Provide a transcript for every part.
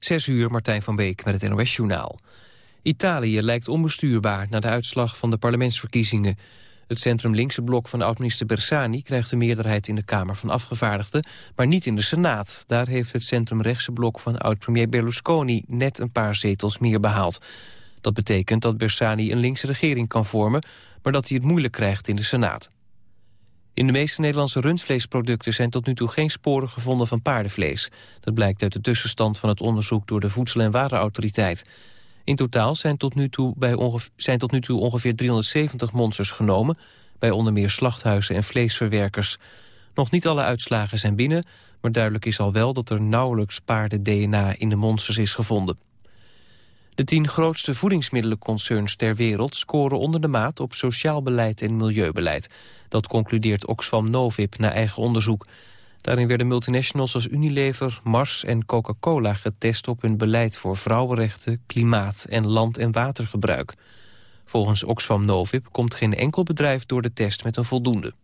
Zes uur, Martijn van Beek met het NOS-journaal. Italië lijkt onbestuurbaar na de uitslag van de parlementsverkiezingen. Het centrum-linkse blok van oud-minister Bersani krijgt de meerderheid in de Kamer van Afgevaardigden, maar niet in de Senaat. Daar heeft het centrum-rechtse blok van oud-premier Berlusconi net een paar zetels meer behaald. Dat betekent dat Bersani een linkse regering kan vormen, maar dat hij het moeilijk krijgt in de Senaat. In de meeste Nederlandse rundvleesproducten zijn tot nu toe geen sporen gevonden van paardenvlees. Dat blijkt uit de tussenstand van het onderzoek door de Voedsel- en Warenautoriteit. In totaal zijn tot nu toe, bij zijn tot nu toe ongeveer 370 monsters genomen... bij onder meer slachthuizen en vleesverwerkers. Nog niet alle uitslagen zijn binnen, maar duidelijk is al wel... dat er nauwelijks paarden-DNA in de monsters is gevonden. De tien grootste voedingsmiddelenconcerns ter wereld scoren onder de maat op sociaal beleid en milieubeleid. Dat concludeert Oxfam Novib na eigen onderzoek. Daarin werden multinationals als Unilever, Mars en Coca-Cola getest op hun beleid voor vrouwenrechten, klimaat en land- en watergebruik. Volgens Oxfam Novib komt geen enkel bedrijf door de test met een voldoende.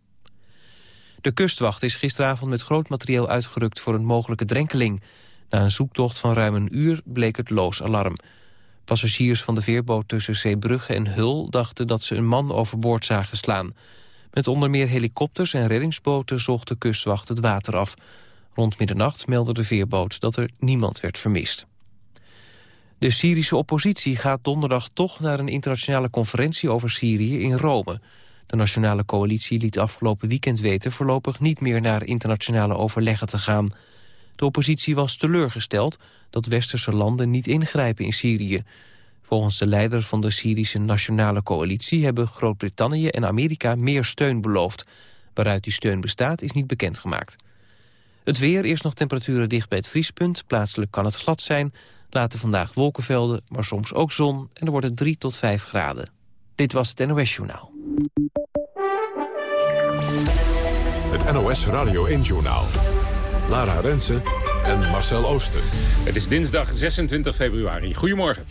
De kustwacht is gisteravond met groot materieel uitgerukt voor een mogelijke drenkeling. Na een zoektocht van ruim een uur bleek het loos alarm. Passagiers van de veerboot tussen Zeebrugge en Hul dachten dat ze een man overboord zagen slaan. Met onder meer helikopters en reddingsboten zocht de kustwacht het water af. Rond middernacht meldde de veerboot dat er niemand werd vermist. De Syrische oppositie gaat donderdag toch naar een internationale conferentie over Syrië in Rome. De nationale coalitie liet afgelopen weekend weten voorlopig niet meer naar internationale overleggen te gaan. De oppositie was teleurgesteld dat westerse landen niet ingrijpen in Syrië. Volgens de leider van de Syrische Nationale Coalitie... hebben Groot-Brittannië en Amerika meer steun beloofd. Waaruit die steun bestaat is niet bekendgemaakt. Het weer, eerst nog temperaturen dicht bij het vriespunt. Plaatselijk kan het glad zijn. Later vandaag wolkenvelden, maar soms ook zon. En dan wordt het 3 tot 5 graden. Dit was het NOS Journaal. Het NOS Radio 1-journaal. Lara Rensen en Marcel Ooster. Het is dinsdag 26 februari. Goedemorgen.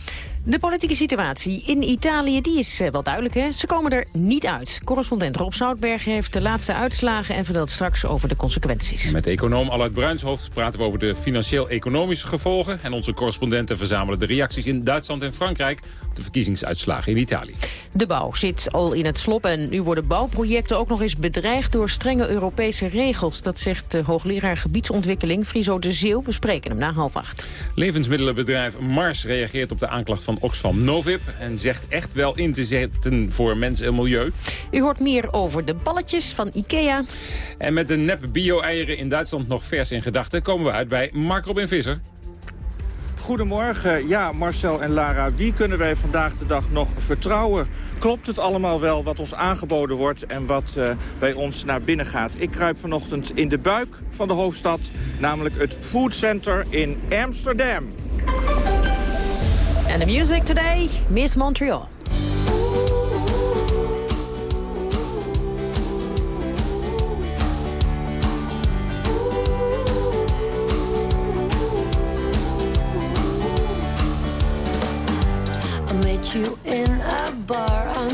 De politieke situatie in Italië die is eh, wel duidelijk. Hè? Ze komen er niet uit. Correspondent Rob Zoutberg heeft de laatste uitslagen... en vertelt straks over de consequenties. Met econoom Allard Bruinshoofd praten we over de financieel-economische gevolgen. En onze correspondenten verzamelen de reacties in Duitsland en Frankrijk... op de verkiezingsuitslagen in Italië. De bouw zit al in het slop en nu worden bouwprojecten ook nog eens bedreigd... door strenge Europese regels. Dat zegt de hoogleraar gebiedsontwikkeling Friso de Zeeuw. We spreken hem na half acht. Levensmiddelenbedrijf Mars reageert op de aanklacht van Oxfam Novib... en zegt echt wel in te zetten voor mens en milieu. U hoort meer over de balletjes van Ikea. En met de nep bio-eieren in Duitsland nog vers in gedachten... komen we uit bij Mark Robin Visser. Goedemorgen. Ja, Marcel en Lara, wie kunnen wij vandaag de dag nog vertrouwen? Klopt het allemaal wel wat ons aangeboden wordt en wat uh, bij ons naar binnen gaat? Ik kruip vanochtend in de buik van de hoofdstad, namelijk het Food Center in Amsterdam. And the music today, Miss Montreal. I met you in a bar. I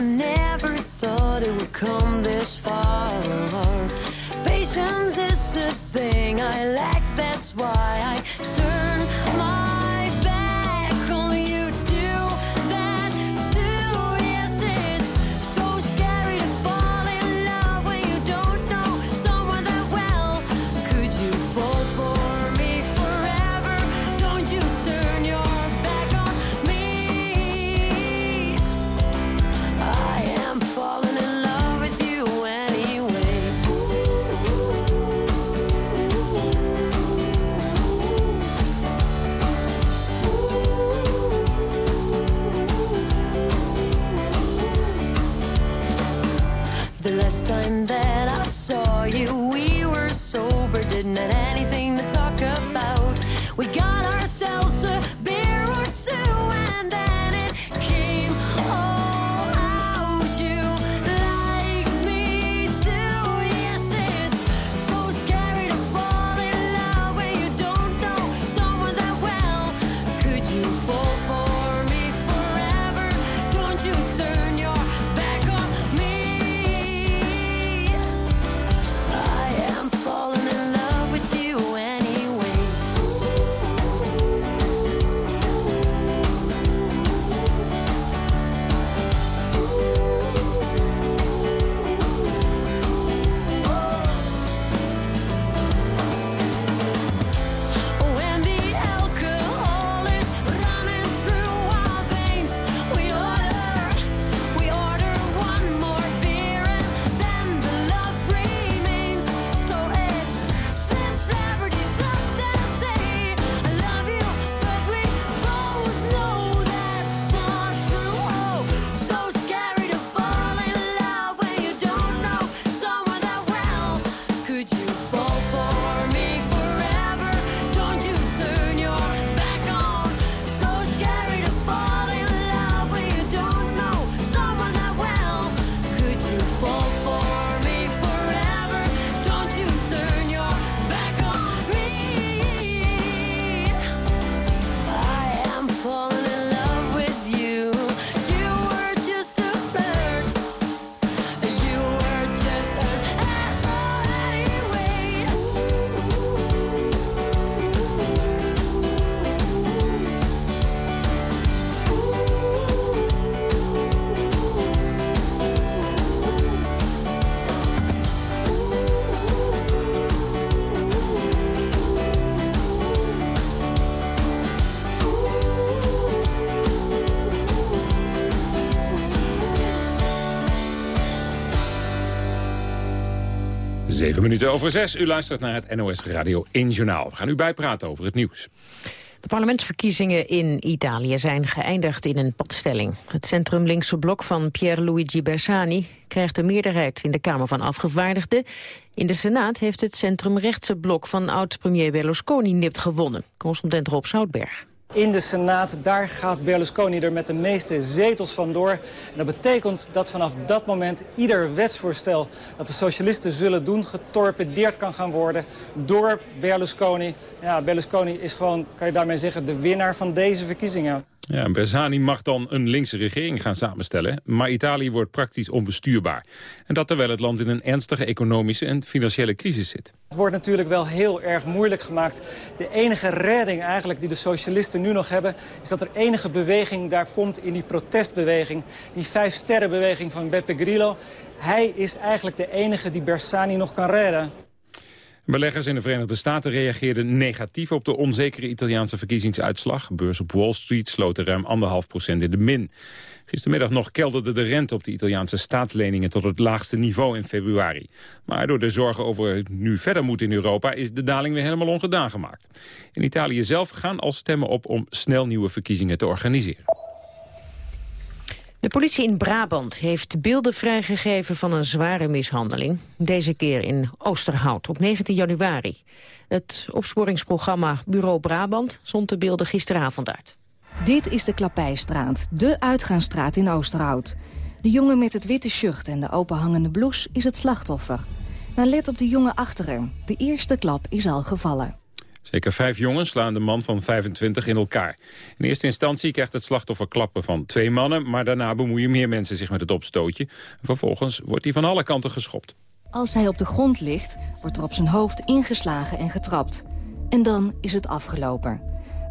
minuten over zes. U luistert naar het NOS Radio 1 Journaal. We gaan u bijpraten over het nieuws. De parlementsverkiezingen in Italië zijn geëindigd in een padstelling. Het centrum-linkse blok van Pierluigi Bersani krijgt de meerderheid in de Kamer van Afgevaardigden. In de Senaat heeft het centrum-rechtse blok van oud-premier Berlusconi nipt gewonnen. Correspondent Rob Zoutberg in de Senaat. Daar gaat Berlusconi er met de meeste zetels vandoor. En dat betekent dat vanaf dat moment ieder wetsvoorstel dat de socialisten zullen doen... getorpedeerd kan gaan worden door Berlusconi. Ja, Berlusconi is gewoon, kan je daarmee zeggen, de winnaar van deze verkiezingen. Ja, Bersani mag dan een linkse regering gaan samenstellen... maar Italië wordt praktisch onbestuurbaar. En dat terwijl het land in een ernstige economische en financiële crisis zit. Het wordt natuurlijk wel heel erg moeilijk gemaakt. De enige redding eigenlijk die de socialisten nu nog hebben... is dat er enige beweging daar komt in die protestbeweging. Die vijf sterrenbeweging van Beppe Grillo. Hij is eigenlijk de enige die Bersani nog kan redden. Beleggers in de Verenigde Staten reageerden negatief op de onzekere Italiaanse verkiezingsuitslag. Beurs op Wall Street sloten ruim anderhalf procent in de min. Gistermiddag nog kelderde de rente op de Italiaanse staatsleningen tot het laagste niveau in februari. Maar door de zorgen over het nu verder moet in Europa is de daling weer helemaal ongedaan gemaakt. In Italië zelf gaan al stemmen op om snel nieuwe verkiezingen te organiseren. De politie in Brabant heeft beelden vrijgegeven van een zware mishandeling. Deze keer in Oosterhout op 19 januari. Het opsporingsprogramma Bureau Brabant zond de beelden gisteravond uit. Dit is de Klappijstraat, de uitgaansstraat in Oosterhout. De jongen met het witte shirt en de openhangende blouse is het slachtoffer. Nou, let op de jongen achter hem. De eerste klap is al gevallen. Zeker vijf jongens slaan de man van 25 in elkaar. In eerste instantie krijgt het slachtoffer klappen van twee mannen... maar daarna bemoeien meer mensen zich met het opstootje. Vervolgens wordt hij van alle kanten geschopt. Als hij op de grond ligt, wordt er op zijn hoofd ingeslagen en getrapt. En dan is het afgelopen.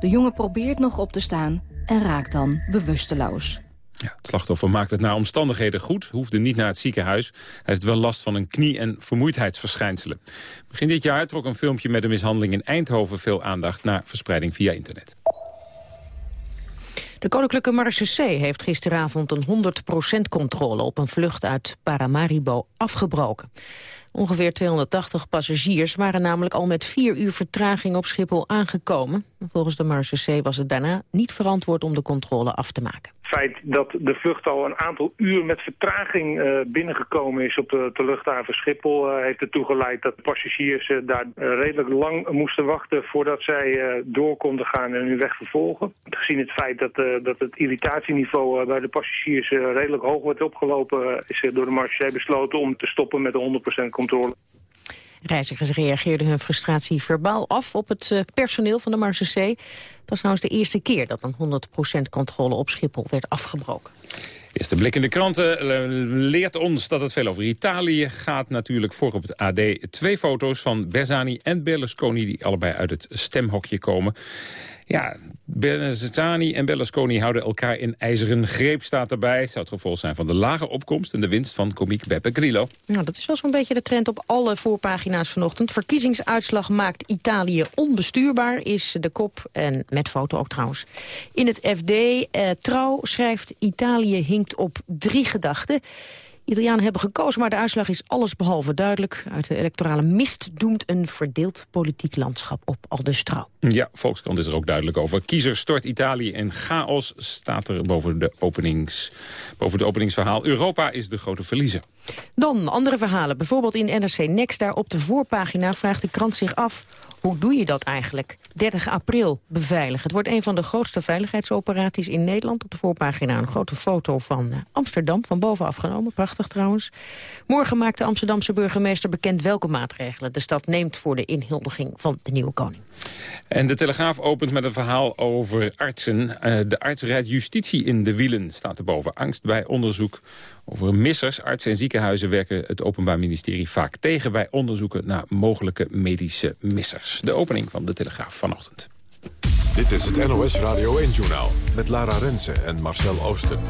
De jongen probeert nog op te staan en raakt dan bewusteloos. Ja, het slachtoffer maakt het naar omstandigheden goed, hoefde niet naar het ziekenhuis. Hij heeft wel last van een knie- en vermoeidheidsverschijnselen. Begin dit jaar trok een filmpje met een mishandeling in Eindhoven veel aandacht naar verspreiding via internet. De Koninklijke Marechaussee heeft gisteravond een 100% controle op een vlucht uit Paramaribo afgebroken. Ongeveer 280 passagiers waren namelijk al met vier uur vertraging op Schiphol aangekomen. Volgens de Marseillais was het daarna niet verantwoord om de controle af te maken feit dat de vlucht al een aantal uur met vertraging uh, binnengekomen is op de, de luchthaven Schiphol... Uh, heeft ertoe geleid dat passagiers uh, daar redelijk lang moesten wachten... voordat zij door konden gaan en hun weg vervolgen. Gezien het feit dat, dat het irritatieniveau bij de passagiers redelijk hoog wordt opgelopen... is er door de marché besloten om te stoppen met de 100% controle. Reizigers reageerden hun frustratie verbaal af op het eh, personeel van de Marseillais. Het was trouwens de eerste keer dat een 100% controle op Schiphol werd afgebroken. Eerste blik in de kranten eh, leert ons dat het veel over Italië gaat. Natuurlijk voor op het AD twee foto's van Bersani en Berlusconi... die allebei uit het stemhokje komen. Ja, Berlusconi en Berlusconi houden elkaar in ijzeren greep, staat erbij. Het zou het gevolg zijn van de lage opkomst en de winst van komiek Beppe Grillo. Nou, dat is wel zo'n beetje de trend op alle voorpagina's vanochtend. Verkiezingsuitslag maakt Italië onbestuurbaar, is de kop. En met foto ook trouwens. In het FD, eh, Trouw schrijft Italië hinkt op drie gedachten. Italianen hebben gekozen, maar de uitslag is allesbehalve duidelijk. Uit de electorale mist doemt een verdeeld politiek landschap op, al dus trouw. Ja, Volkskrant is er ook duidelijk over. Kiezer stort Italië in chaos, staat er boven de, openings, boven de openingsverhaal. Europa is de grote verliezer. Dan andere verhalen, bijvoorbeeld in NRC Next. Daar op de voorpagina vraagt de krant zich af hoe doe je dat eigenlijk? 30 april beveiligen. Het wordt een van de grootste veiligheidsoperaties in Nederland. Op de voorpagina een grote foto van eh, Amsterdam, van bovenaf genomen. Prachtig trouwens. Morgen maakt de Amsterdamse burgemeester bekend welke maatregelen de stad neemt voor de inhuldiging van de nieuwe koning. En de Telegraaf opent met een verhaal over artsen. Eh, de arts rijdt justitie in de wielen, staat erboven. Angst bij onderzoek over missers. Artsen en ziekenhuizen werken het Openbaar Ministerie vaak tegen... bij onderzoeken naar mogelijke medische missers. De opening van de Telegraaf vanochtend. Dit is het NOS Radio 1-journaal met Lara Rensen en Marcel Oosten.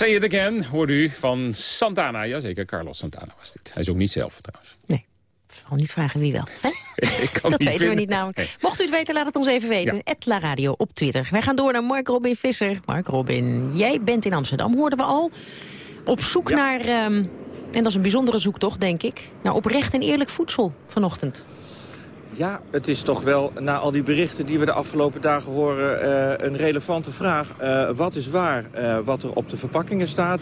Say it again, hoorde u van Santana. Jazeker, Carlos Santana was dit. Hij is ook niet zelf trouwens. Nee. Vooral niet vragen wie wel. Hè? Ik kan Dat weten we vinden. niet namelijk. Nee. Mocht u het weten, laat het ons even weten. Ja. Etla Radio op Twitter. Wij gaan door naar Mark Robin Visser. Mark Robin, jij bent in Amsterdam, hoorden we al. Op zoek naar, ehm, en dat is een bijzondere zoektocht, denk ik... naar oprecht en eerlijk voedsel vanochtend. Ja, het is toch wel, na al die berichten die we de afgelopen dagen horen... eh, een relevante vraag. Eh, wat is waar eh, wat er op de verpakkingen staat?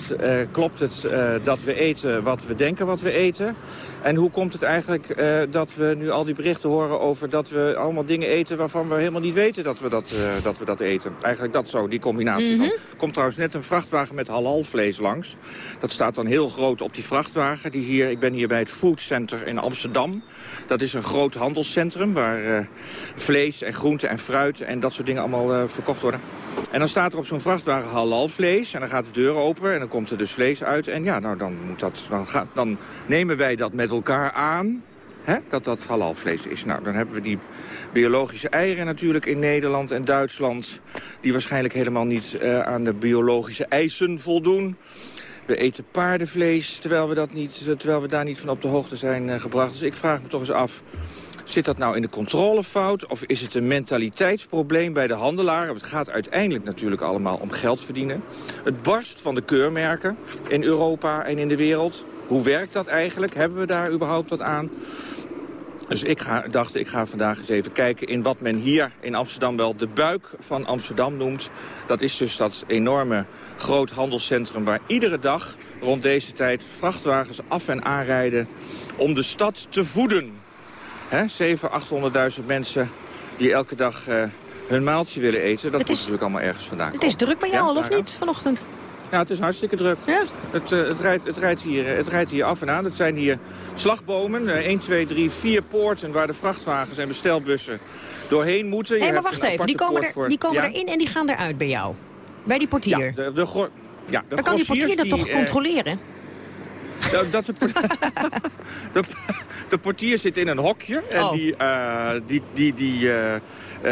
Klopt het dat we eten wat we denken wat we eten? En hoe komt het eigenlijk dat we nu al die berichten horen over dat we allemaal dingen eten... waarvan we helemaal niet weten dat we dat, dat, we dat eten? Eigenlijk dat zo, die combinatie van. Er komt trouwens net een vrachtwagen met halalvlees langs. Dat staat dan heel groot op die vrachtwagen. Die hier, ik ben hier bij het Food Center in Amsterdam. Dat is een groot handelscentrum waar eh, vlees en groente en fruit en dat soort dingen allemaal eh, verkocht worden. En dan staat er op zo'n vrachtwagen halalvlees en dan gaat de deur open en dan komt er dus vlees uit. En ja, nou dan, moet dat, dan, dan nemen wij dat met elkaar aan, hè, dat dat halalvlees is. Nou, dan hebben we die biologische eieren natuurlijk in Nederland en Duitsland... die waarschijnlijk helemaal niet eh, aan de biologische eisen voldoen. We eten paardenvlees, terwijl we, dat niet, terwijl we daar niet van op de hoogte zijn gebracht. Dus ik vraag me toch eens af, zit dat nou in de controlefout? Of is het een mentaliteitsprobleem bij de handelaren? Het gaat uiteindelijk natuurlijk allemaal om geld verdienen. Het barst van de keurmerken in Europa en in de wereld. Hoe werkt dat eigenlijk? Hebben we daar überhaupt wat aan? Dus ik ga, dacht, ik ga vandaag eens even kijken in wat men hier in Amsterdam wel de buik van Amsterdam noemt. Dat is dus dat enorme groot handelscentrum waar iedere dag rond deze tijd vrachtwagens af en aanrijden om de stad te voeden. Hè, 700.000, 800.000 mensen die elke dag eh, hun maaltje willen eten. Dat moet is- natuurlijk allemaal ergens vandaan Het is druk bij jou Ja, al, of Lara? niet, vanochtend? Ja, het is hartstikke druk. Ja. Het, eh, het, rijdt, het, rijdt hier, eh, het rijdt hier af en aan. Het zijn hier slagbomen. eh, 1, 2, 3, 4 poorten waar de vrachtwagens en bestelbussen doorheen moeten. Nee, maar wacht even. Die komen, er, voor- die komen ja? erin en die gaan eruit bij jou. Bij die portier. Ja, de, ja, de kan die portier dat toch die, controleren? Dat, dat de, por- de, de portier zit in een hokje en Oh. die, eh, die, die, die, eh, eh,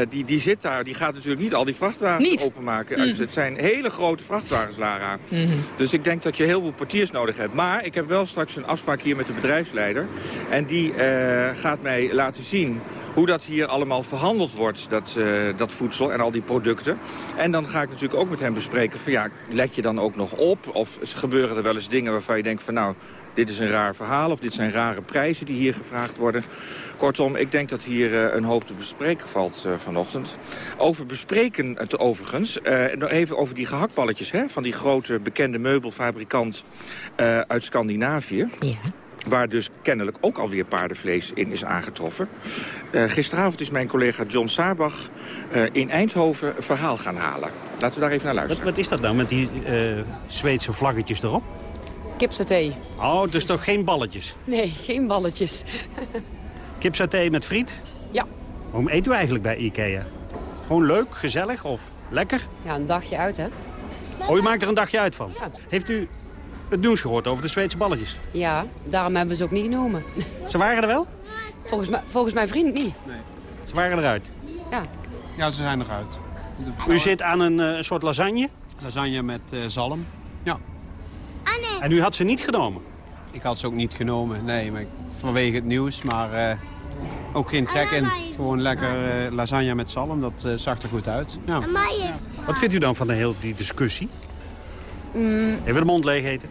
die, die zit daar. Die gaat natuurlijk niet al die vrachtwagens Niet? openmaken. Dus het zijn hele grote vrachtwagens, Lara. Mhm. Dus ik denk dat je heel veel portiers nodig hebt. Maar ik heb wel straks een afspraak hier met de bedrijfsleider. En die gaat mij laten zien hoe dat hier allemaal verhandeld wordt, dat, dat voedsel en al die producten. En dan ga ik natuurlijk ook met hem bespreken van ja, let je dan ook nog op? Of gebeuren er wel eens dingen waarvan je denkt van nou, dit is een raar verhaal of dit zijn rare prijzen die hier gevraagd worden. Kortom, ik denk dat hier eh, een hoop te bespreken valt eh, vanochtend. Over bespreken het overigens, eh, nog even over die gehaktballetjes hè, van die grote bekende meubelfabrikant eh, uit Scandinavië. Ja. Waar dus kennelijk ook alweer paardenvlees in is aangetroffen. Eh, gisteravond is mijn collega John Saarbach eh, in Eindhoven een verhaal gaan halen. Laten we daar even naar luisteren. wat is dat nou met die eh, Zweedse vlaggetjes erop? Kipsaté. Oh, dus toch geen balletjes? Nee, geen balletjes. Kipsaté met friet? Ja. Waarom eten we eigenlijk bij Ikea? Gewoon leuk, gezellig of lekker? Ja, een dagje uit, hè? Oh, u maakt er een dagje uit van? Ja. Heeft u het nieuws gehoord over de Zweedse balletjes? Ja, daarom hebben we ze ook niet genomen. Ze waren er wel? Volgens, mij, volgens mijn vriend niet. Ze waren eruit. Ja. Ja, ze zijn eruit. U zit aan een eh, soort lasagne Lasagne met eh, zalm. Ja. En u had ze niet genomen. Ik had ze ook niet genomen, nee, maar vanwege het nieuws. Maar eh, ook geen trek in. Gewoon lekker eh, lasagne met zalm, dat eh, zag er goed uit. Ja. Wat vindt u dan van de hele die discussie? Mm, Even de mond leeg eten.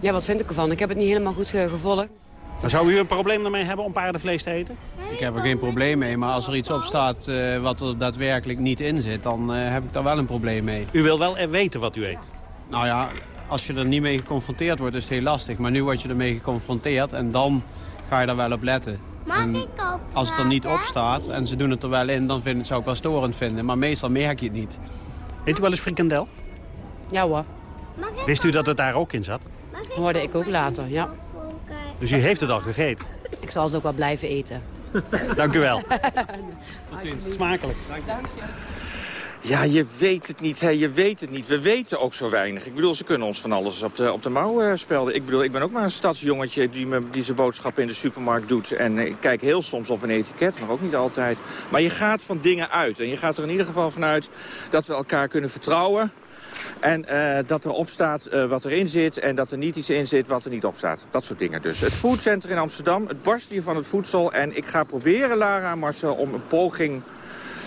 ja, wat vind ik ervan? Ik heb het niet helemaal goed gevolgd. Dan zou u een probleem ermee hebben om paardenvlees te eten? Ik heb er geen probleem mee, maar als er iets op staat eh, wat er daadwerkelijk niet in zit... dan eh, heb ik daar wel een probleem mee. U wil wel weten wat u eet. Nou ja, als je er niet mee geconfronteerd wordt, is het heel lastig. Maar nu word je ermee geconfronteerd en dan ga je daar wel op letten. En als het er niet op staat en ze doen het er wel in, dan vind, zou ik wel storend vinden. Maar meestal merk je het niet. Eet u wel eens frikandel? Ja hoor, Wist u dat het daar ook in zat? hoorde ik ook later, ja. Dus u heeft het al gegeten. Ik zal ze ook wel blijven eten. Dank u wel. Tot ziens. Smakelijk. Ja, je weet het niet, hè. je weet het niet. We weten ook zo weinig. Ik bedoel, ze kunnen ons van alles op de, op de mouw uh, spelden. Ik bedoel, ik ben ook maar een stadsjongetje die, die zijn boodschappen in de supermarkt doet. En ik kijk heel soms op een etiket, maar ook niet altijd. Maar je gaat van dingen uit. En je gaat er in ieder geval vanuit dat we elkaar kunnen vertrouwen. En uh, dat erop staat uh, wat erin zit en dat er niet iets in zit wat er niet op staat. Dat soort dingen dus. Het foodcenter in Amsterdam, het barst hier van het voedsel. En ik ga proberen, Lara en Marcel, om een poging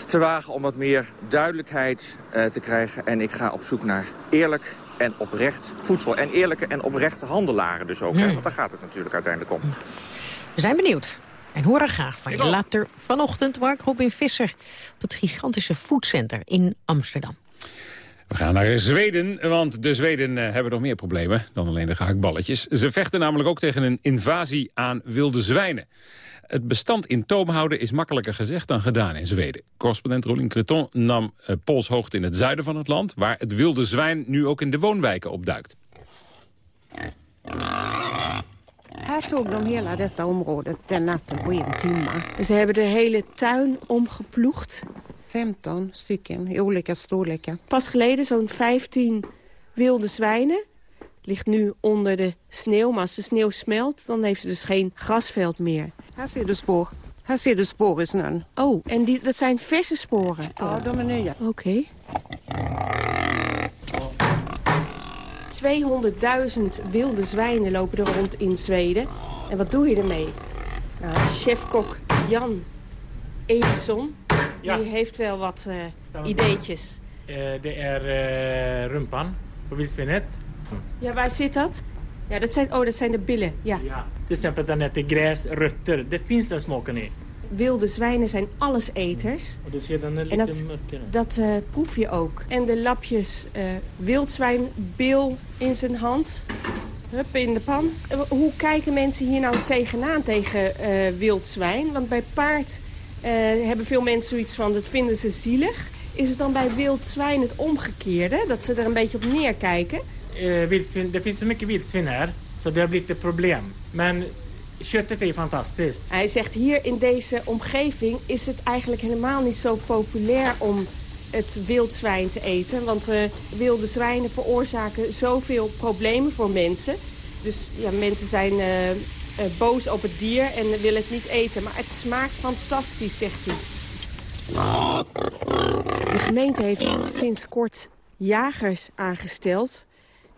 te wagen om wat meer duidelijkheid uh, te krijgen. En ik ga op zoek naar eerlijk en oprecht voedsel. En eerlijke en oprechte handelaren dus ook. Hmm. Hè? Want daar gaat het natuurlijk uiteindelijk om. We zijn benieuwd. En horen graag van je later vanochtend Mark Robin Visser... op het gigantische foodcenter in Amsterdam. We gaan naar Zweden, want de Zweden uh, hebben nog meer problemen dan alleen de gehaktballetjes. Ze vechten namelijk ook tegen een invasie aan wilde zwijnen. Het bestand in toom houden is makkelijker gezegd dan gedaan in Zweden. Correspondent Rolien Creton nam uh, polshoogte in het zuiden van het land... waar het wilde zwijn nu ook in de woonwijken opduikt. Här tog de hela detta område den natten på en timme. Ze hebben de hele tuin omgeploegd. 15 stycken i olika storlekar. Pas geleden zo'n 15 wilde zwijnen. Ligt nu onder de sneeuw, maar als de sneeuw smelt... dan heeft ze dus geen grasveld meer. Ser du spår. Här ser du spår i snön. Oh, en die, dat zijn verse sporen? Ja, de är nya. Oké. Okay. 200.000 wilde zwijnen lopen er rond in Zweden. En wat doe je ermee? Nou, chefkok Jan Edison, ja. die heeft wel wat uh, ideetjes. Uh, det är uh, rumpan på vildsvinet. Ja, waar zit dat? Ja, dat zijn, oh, dat zijn de billen, ja. ja. Till exempel dan äter gräs, rötter. Det finns den smaken i. Wilde zwijnen zijn alleseters. Och du ser den är lite en dat, dat uh, proef je ook. En de lapjes uh, wildzwijnbil in zijn hand. Hup, in de pan. Hoe kijken mensen hier nou tegenaan tegen uh, wildzwijn? Want bij paard hebben veel mensen zoiets van, dat vinden ze zielig. Is het dan bij wild zwijn het omgekeerde? Dat ze er een beetje op neerkijken? Uh, vildsvin, det finns så mycket vildsvin här, så det har blivit ett problem. Men köttet är fantastiskt. Hij zegt hier in deze omgeving is het eigenlijk helemaal niet zo populair om het wildzwijn te eten. Want uh, wilde zwijnen veroorzaken zoveel problemen voor mensen. Dus ja, mensen zijn uh, uh, boos op het dier en willen het niet eten. Maar het smaakt fantastisch, zegt hij. De gemeente heeft sinds kort jagers aangesteld.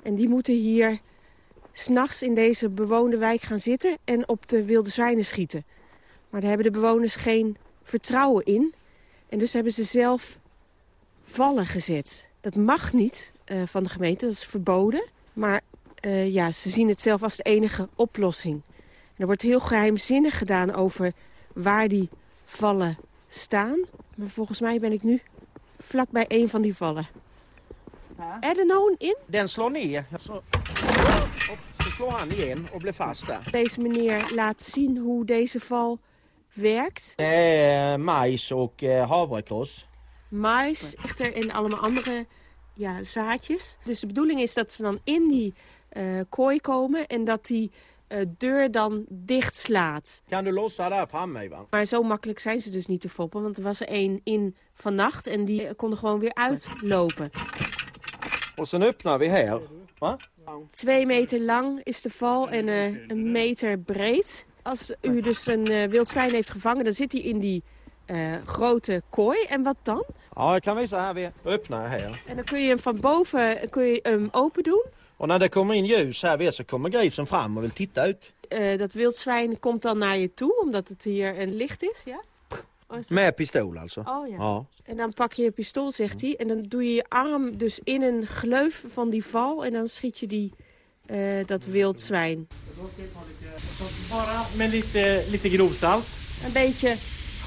En die moeten hier s'nachts in deze bewoonde wijk gaan zitten en op de wilde zwijnen schieten. Maar daar hebben de bewoners geen vertrouwen in. En dus hebben ze zelf vallen gezet. Dat mag niet uh, van de gemeente, dat is verboden. Maar uh, ja, ze zien het zelf als de enige oplossing. Er wordt heel geheimzinnig gedaan over waar die vallen staan. Maar volgens mij ben ik nu vlakbij een van die vallen. Er er nou in? Den slår neer. Så, så slår han igen och blir fast där. Deze meneer laat zien hoe deze val werkt. Det är majs och uh, havrekross. Mais, echter en allemaal andere ja, zaadjes. Dus de bedoeling is dat ze dan in die uh, kooi komen en dat die uh, deur dan dicht slaat. Kan du lossa daar framme, Ivan? Maar zo makkelijk zijn ze dus niet te foppen, want er was er één in vannacht en die kon er gewoon weer uitlopen. Och sen öppnar vi här. Va? Twee meter lang is de val en uh, een meter breed. Als u dus een uh, wild zwijn heeft gevangen, dan zit hij in die uh, grote kooi. En wat dan? Ja, ik kan visa här weer. Öppna här. En dan kun je hem van boven kun je hem open doen. Och när det kommer in ljus här weer, så kommer grisen fram och vill titta ut. Dat wildzwijn komt dan naar je toe, omdat het hier een licht is, ja? Met pistool also. Oh ja. ja. En dan pak je je pistool, zegt hij. En dan doe je je arm dus in een gleuf van die val. En dan schiet je die, uh, dat wildzwijn. Bara met lite, lite grovsalt. Een beetje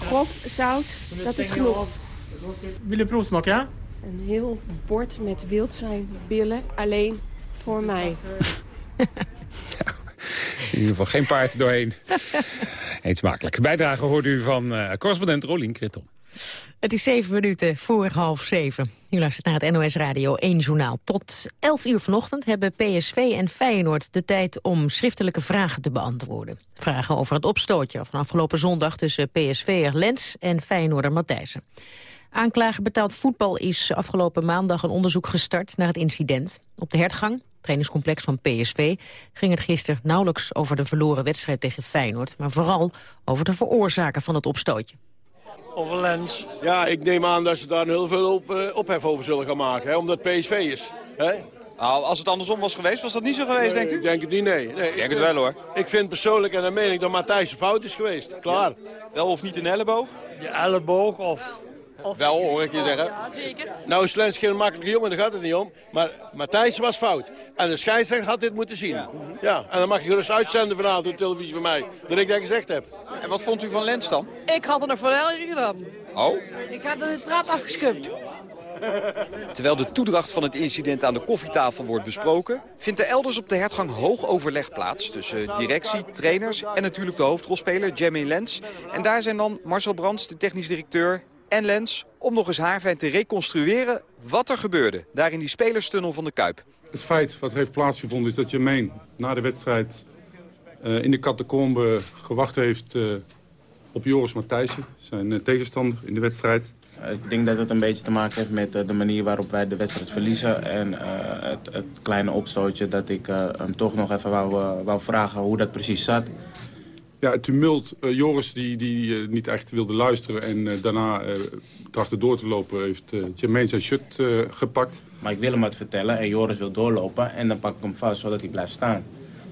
grof zout. Dat is genoeg. Wil je proefsmaken? Een heel bord met wildzwijnbillen. Alleen voor mij. In ieder geval geen paard doorheen. Eet smakelijk. Bijdrage hoort u van uh, correspondent Rolien Krittel. Het is zeven minuten voor half zeven. U luistert naar het NOS Radio 1 Journaal. Tot elf uur vanochtend hebben PSV en Feyenoord de tijd om schriftelijke vragen te beantwoorden. Vragen over het opstootje van afgelopen zondag tussen PSV'er Lens en Feyenoorder Matthijssen. Aanklager betaald voetbal is afgelopen maandag een onderzoek gestart naar het incident. Op de hertgang, trainingscomplex van PSV, ging het gisteren nauwelijks over de verloren wedstrijd tegen Feyenoord, maar vooral over de veroorzaker van het opstootje. Over Lens. Ja, ik neem aan dat ze daar heel veel op, uh, ophef over zullen gaan maken, hè, omdat PSV is. Hè? Nou, als het andersom was geweest, was dat niet zo geweest, denkt u? Ik denk het niet, nee. nee ik denk het wel, hoor. Ik vind persoonlijk, en dan meen ik, dat Matthijs fout is geweest. Klaar. Wel of niet een elleboog? De elleboog of... of... Wel, hoor ik je zeggen. Ja, zeker. Nou is Lens geen makkelijke jongen, daar gaat het niet om. Maar Matthijs was fout. En de scheidsrechter had dit moeten zien. Ja, en dan mag je gerust uitzenden vanavond op de televisie van mij. Dat ik dat gezegd heb. En wat vond u van Lens dan? Ik had er nog voor gedaan. Oh? Ik had er de trap afgeskupt. Terwijl de toedracht van het incident aan de koffietafel wordt besproken... vindt er elders op de hertgang hoog overleg plaats... tussen directie, trainers en natuurlijk de hoofdrolspeler Jamie Lens. En daar zijn dan Marcel Brands, de technisch directeur, en Lens... om nog eens haarfijn te reconstrueren wat er gebeurde... daar in die spelerstunnel van de Kuip. Het feit wat heeft plaatsgevonden is dat Jermaine na de wedstrijd... Uh, in de catacombe gewacht heeft uh, op Joris Matthijssen, zijn uh, tegenstander in de wedstrijd. Ik denk dat het een beetje te maken heeft met de manier waarop wij de wedstrijd verliezen. En uh, het, het, kleine opstootje dat ik uh, hem toch nog even wou, uh, wou, vragen hoe dat precies zat. Ja, het tumult. Joris die, die niet echt wilde luisteren en daarna trachtte door te lopen... heeft Jermaine zijn shirt gepakt. Maar ik wil hem wat vertellen en Joris wil doorlopen en dan pak ik hem vast zodat hij blijft staan.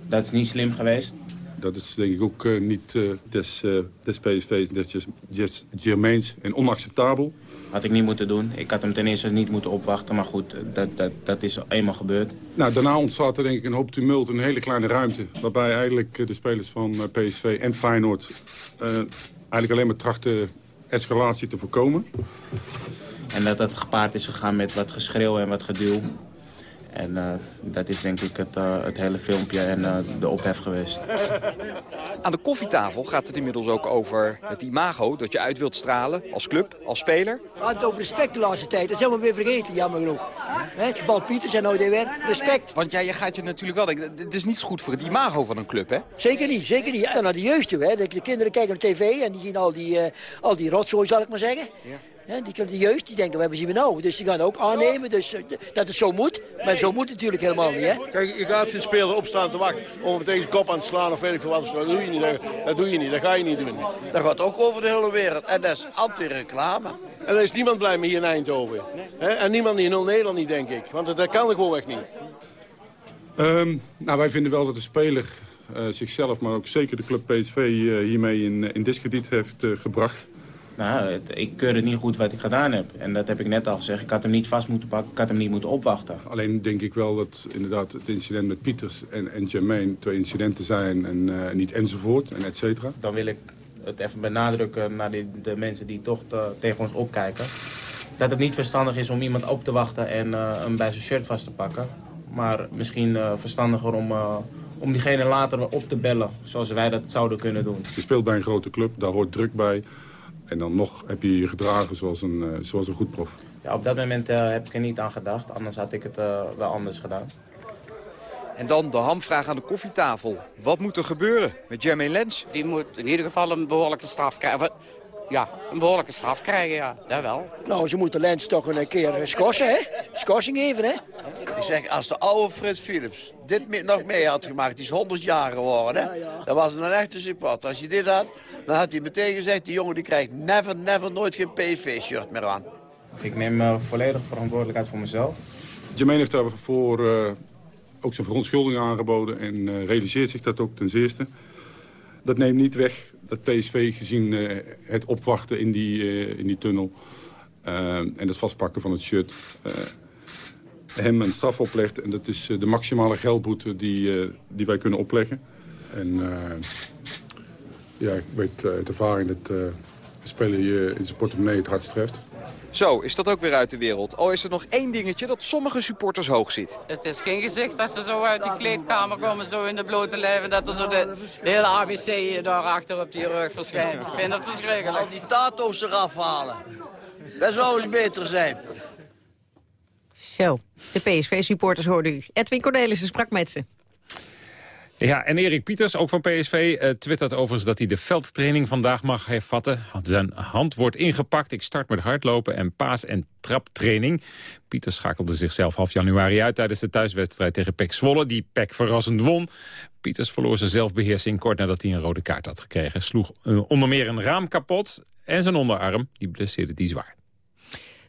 Dat is niet slim geweest. Dat is denk ik ook uh, niet uh, des, uh, des PSV's, des, des Germains en onacceptabel. Had ik niet moeten doen. Ik had hem ten eerste niet moeten opwachten. Maar goed, dat, dat, dat is eenmaal gebeurd. Nou, daarna ontstaat er denk ik een hoop tumult een hele kleine ruimte. Waarbij eigenlijk de spelers van PSV en Feyenoord... eigenlijk alleen maar trachten escalatie te voorkomen. En dat dat gepaard is gegaan met wat geschreeuw en wat geduw. En uh, dat is denk ik het, uh, het hele filmpje en uh, de ophef geweest. Aan de koffietafel gaat het inmiddels ook over het imago dat je uit wilt stralen als club, als speler. We hadden het over respect de laatste tijd. Dat zijn we weer vergeten, jammer genoeg. He, het geval Pieters en nooit weer. Respect. Want ja, je gaat je natuurlijk wel denken, het is niet goed voor het imago van een club, hè? Zeker niet, zeker niet. En naar de jeugd toe, hè. De, de kinderen kijken op tv en die zien al die, al die rotzooi, zal ik maar zeggen. Ja. Die, de jeugd die denken, we hebben zien we nou. Dus die gaan ook aannemen dus, dat het zo moet. Maar zo moet het natuurlijk helemaal niet. Hè? Kijk, je gaat geen speler opstaan te wachten om hem tegen zijn kop aan te slaan of weet ik veel wat. Dat doe je niet. Dat, dat doe je niet. Dat ga je niet doen. Dat gaat ook over de hele wereld. En dat is anti-reclame. En er is niemand blij mee hier in Eindhoven. Nee. En niemand in heel Nederland niet, denk ik. Want dat kan ik gewoon echt niet. Um, nou, wij vinden wel dat de speler uh, zichzelf, maar ook zeker de club PSV uh, hiermee in, in discrediet heeft uh, gebracht. Nou, het, ik keur het niet goed wat ik gedaan heb. En dat heb ik net al gezegd. Ik had hem niet vast moeten pakken, ik had hem niet moeten opwachten. Alleen denk ik wel dat inderdaad het incident met Pieters en, en Jermaine twee incidenten zijn en uh, niet enzovoort en et cetera. Dan wil ik het even benadrukken naar die, de mensen die toch te, tegen ons opkijken. Dat het niet verstandig is om iemand op te wachten en uh, hem bij zijn shirt vast te pakken. Maar misschien uh, verstandiger om om diegene later op te bellen, zoals wij dat zouden kunnen doen. Je speelt bij een grote club, daar hoort druk bij. En dan nog heb je je gedragen zoals een, uh, zoals een goed prof. Ja, op dat moment uh, heb ik er niet aan gedacht. Anders had ik het uh, wel anders gedaan. En dan de hamvraag aan de koffietafel. Wat moet er gebeuren met Jermaine Lens? Die moet in ieder geval een behoorlijke straf krijgen. Ja, een behoorlijke straf krijgen, ja. Dat wel. Nou, ze moeten Lens toch een keer schorsen, hè? Schorsing even, hè? Ik zeg, als de oude Frits Philips dit nog mee had gemaakt, die is 100 jaar geworden, hè? Dan was het een echte support. Als je dit had, dan had hij meteen gezegd, die jongen die krijgt never, never, nooit geen PSV-shirt meer aan. Ik neem uh, volledig verantwoordelijkheid voor mezelf. Jermaine heeft daarvoor uh, ook zijn verontschuldiging aangeboden en uh, realiseert zich dat ook ten zeerste. Dat neemt niet weg dat PSV gezien uh, het opwachten in die, uh, in die tunnel... Uh, en het vastpakken van het shirt... hem een straf oplegt. En dat is de maximale geldboete die, die wij kunnen opleggen. En ja, ik weet uit ervaring dat de speler je in zijn portemonnee het hardst treft. Zo, is dat ook weer uit de wereld. Al is er nog één dingetje dat sommige supporters hoog zit. Het is geen gezicht als ze zo uit die kleedkamer komen, zo in de blote lijven... dat er zo de, de hele ABC daar achter op die rug verschijnt. Ik vind dat verschrikkelijk. Al die tato's eraf halen. Dat zou eens beter zijn. Zo, de PSV-supporters hoorden u. Edwin Cornelissen sprak met ze. Ja, en Erik Pieters, ook van PSV, uh, twittert overigens dat hij de veldtraining vandaag mag hervatten. Zijn hand wordt ingepakt. Ik start met hardlopen en paas- en traptraining. Pieters schakelde zichzelf half januari uit tijdens de thuiswedstrijd tegen Pek Zwolle, die Pek verrassend won. Pieters verloor zijn zelfbeheersing kort nadat hij een rode kaart had gekregen. Sloeg uh, onder meer een raam kapot en zijn onderarm, die blesseerde die zwaar.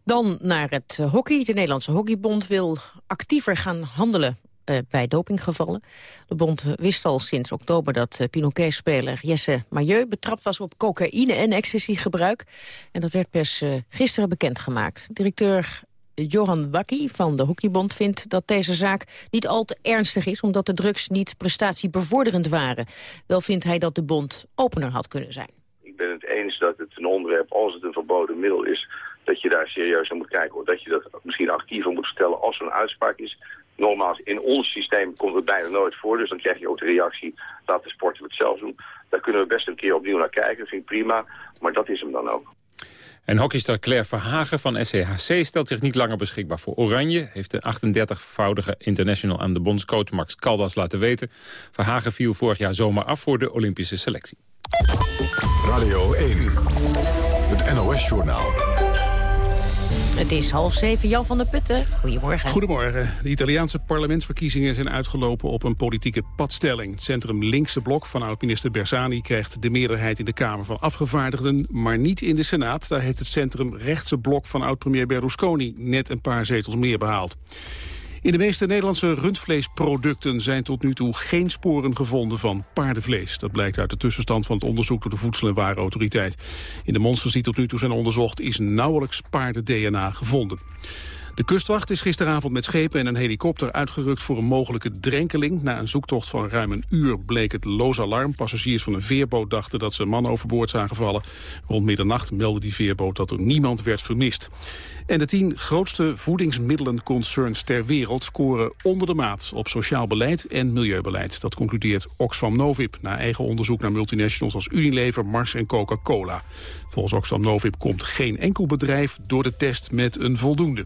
Dan naar het hockey. De Nederlandse Hockeybond wil actiever gaan handelen uh, bij dopinggevallen. De bond wist al sinds oktober dat uh, Pinoquet-speler Jesse Majeu betrapt was op cocaïne en ecstasy-gebruik. En dat werd pas uh, gisteren bekendgemaakt. Directeur Johan Wakkie van de Hockeybond vindt dat deze zaak niet al te ernstig is... omdat de drugs niet prestatiebevorderend waren. Wel vindt hij dat de bond opener had kunnen zijn. Ik ben het eens dat het een onderwerp, als het een verboden middel is... dat je daar serieus aan moet kijken. Of dat je dat misschien actiever moet stellen als er een uitspraak is nogmaals, in ons systeem komt het bijna nooit voor. Dus dan krijg je ook de reactie, laat de sporten het zelf doen. Daar kunnen we best een keer opnieuw naar kijken, dat vind ik prima. Maar dat is hem dan ook. En hockeyster Claire Verhagen van SCHC stelt zich niet langer beschikbaar voor Oranje. Heeft de 38-voudige international aan de bondscoach Max Caldas laten weten. Verhagen viel vorig jaar zomaar af voor de Olympische selectie. Radio 1, het NOS-journaal. Het is half zeven, Jan van der Putten. Goedemorgen. Goedemorgen. De Italiaanse parlementsverkiezingen zijn uitgelopen op een politieke padstelling. Het centrum linkse blok van oud-minister Bersani krijgt de meerderheid in de Kamer van Afgevaardigden, maar niet in de Senaat. Daar heeft het centrum rechtse blok van oud-premier Berlusconi net een paar zetels meer behaald. In de meeste Nederlandse rundvleesproducten zijn tot nu toe geen sporen gevonden van paardenvlees. Dat blijkt uit de tussenstand van het onderzoek door de Voedsel- en Warenautoriteit. In de monsters die tot nu toe zijn onderzocht is nauwelijks paarden-DNA gevonden. De kustwacht is gisteravond met schepen en een helikopter uitgerukt voor een mogelijke drenkeling. Na een zoektocht van ruim een uur bleek het loos alarm. Passagiers van een veerboot dachten dat ze een man overboord zagen vallen. Rond middernacht meldde die veerboot dat er niemand werd vermist. En de tien grootste voedingsmiddelenconcerns ter wereld scoren onder de maat op sociaal beleid en milieubeleid. Dat concludeert Oxfam Novib na eigen onderzoek naar multinationals als Unilever, Mars en Coca-Cola. Volgens Oxfam Novib komt geen enkel bedrijf door de test met een voldoende.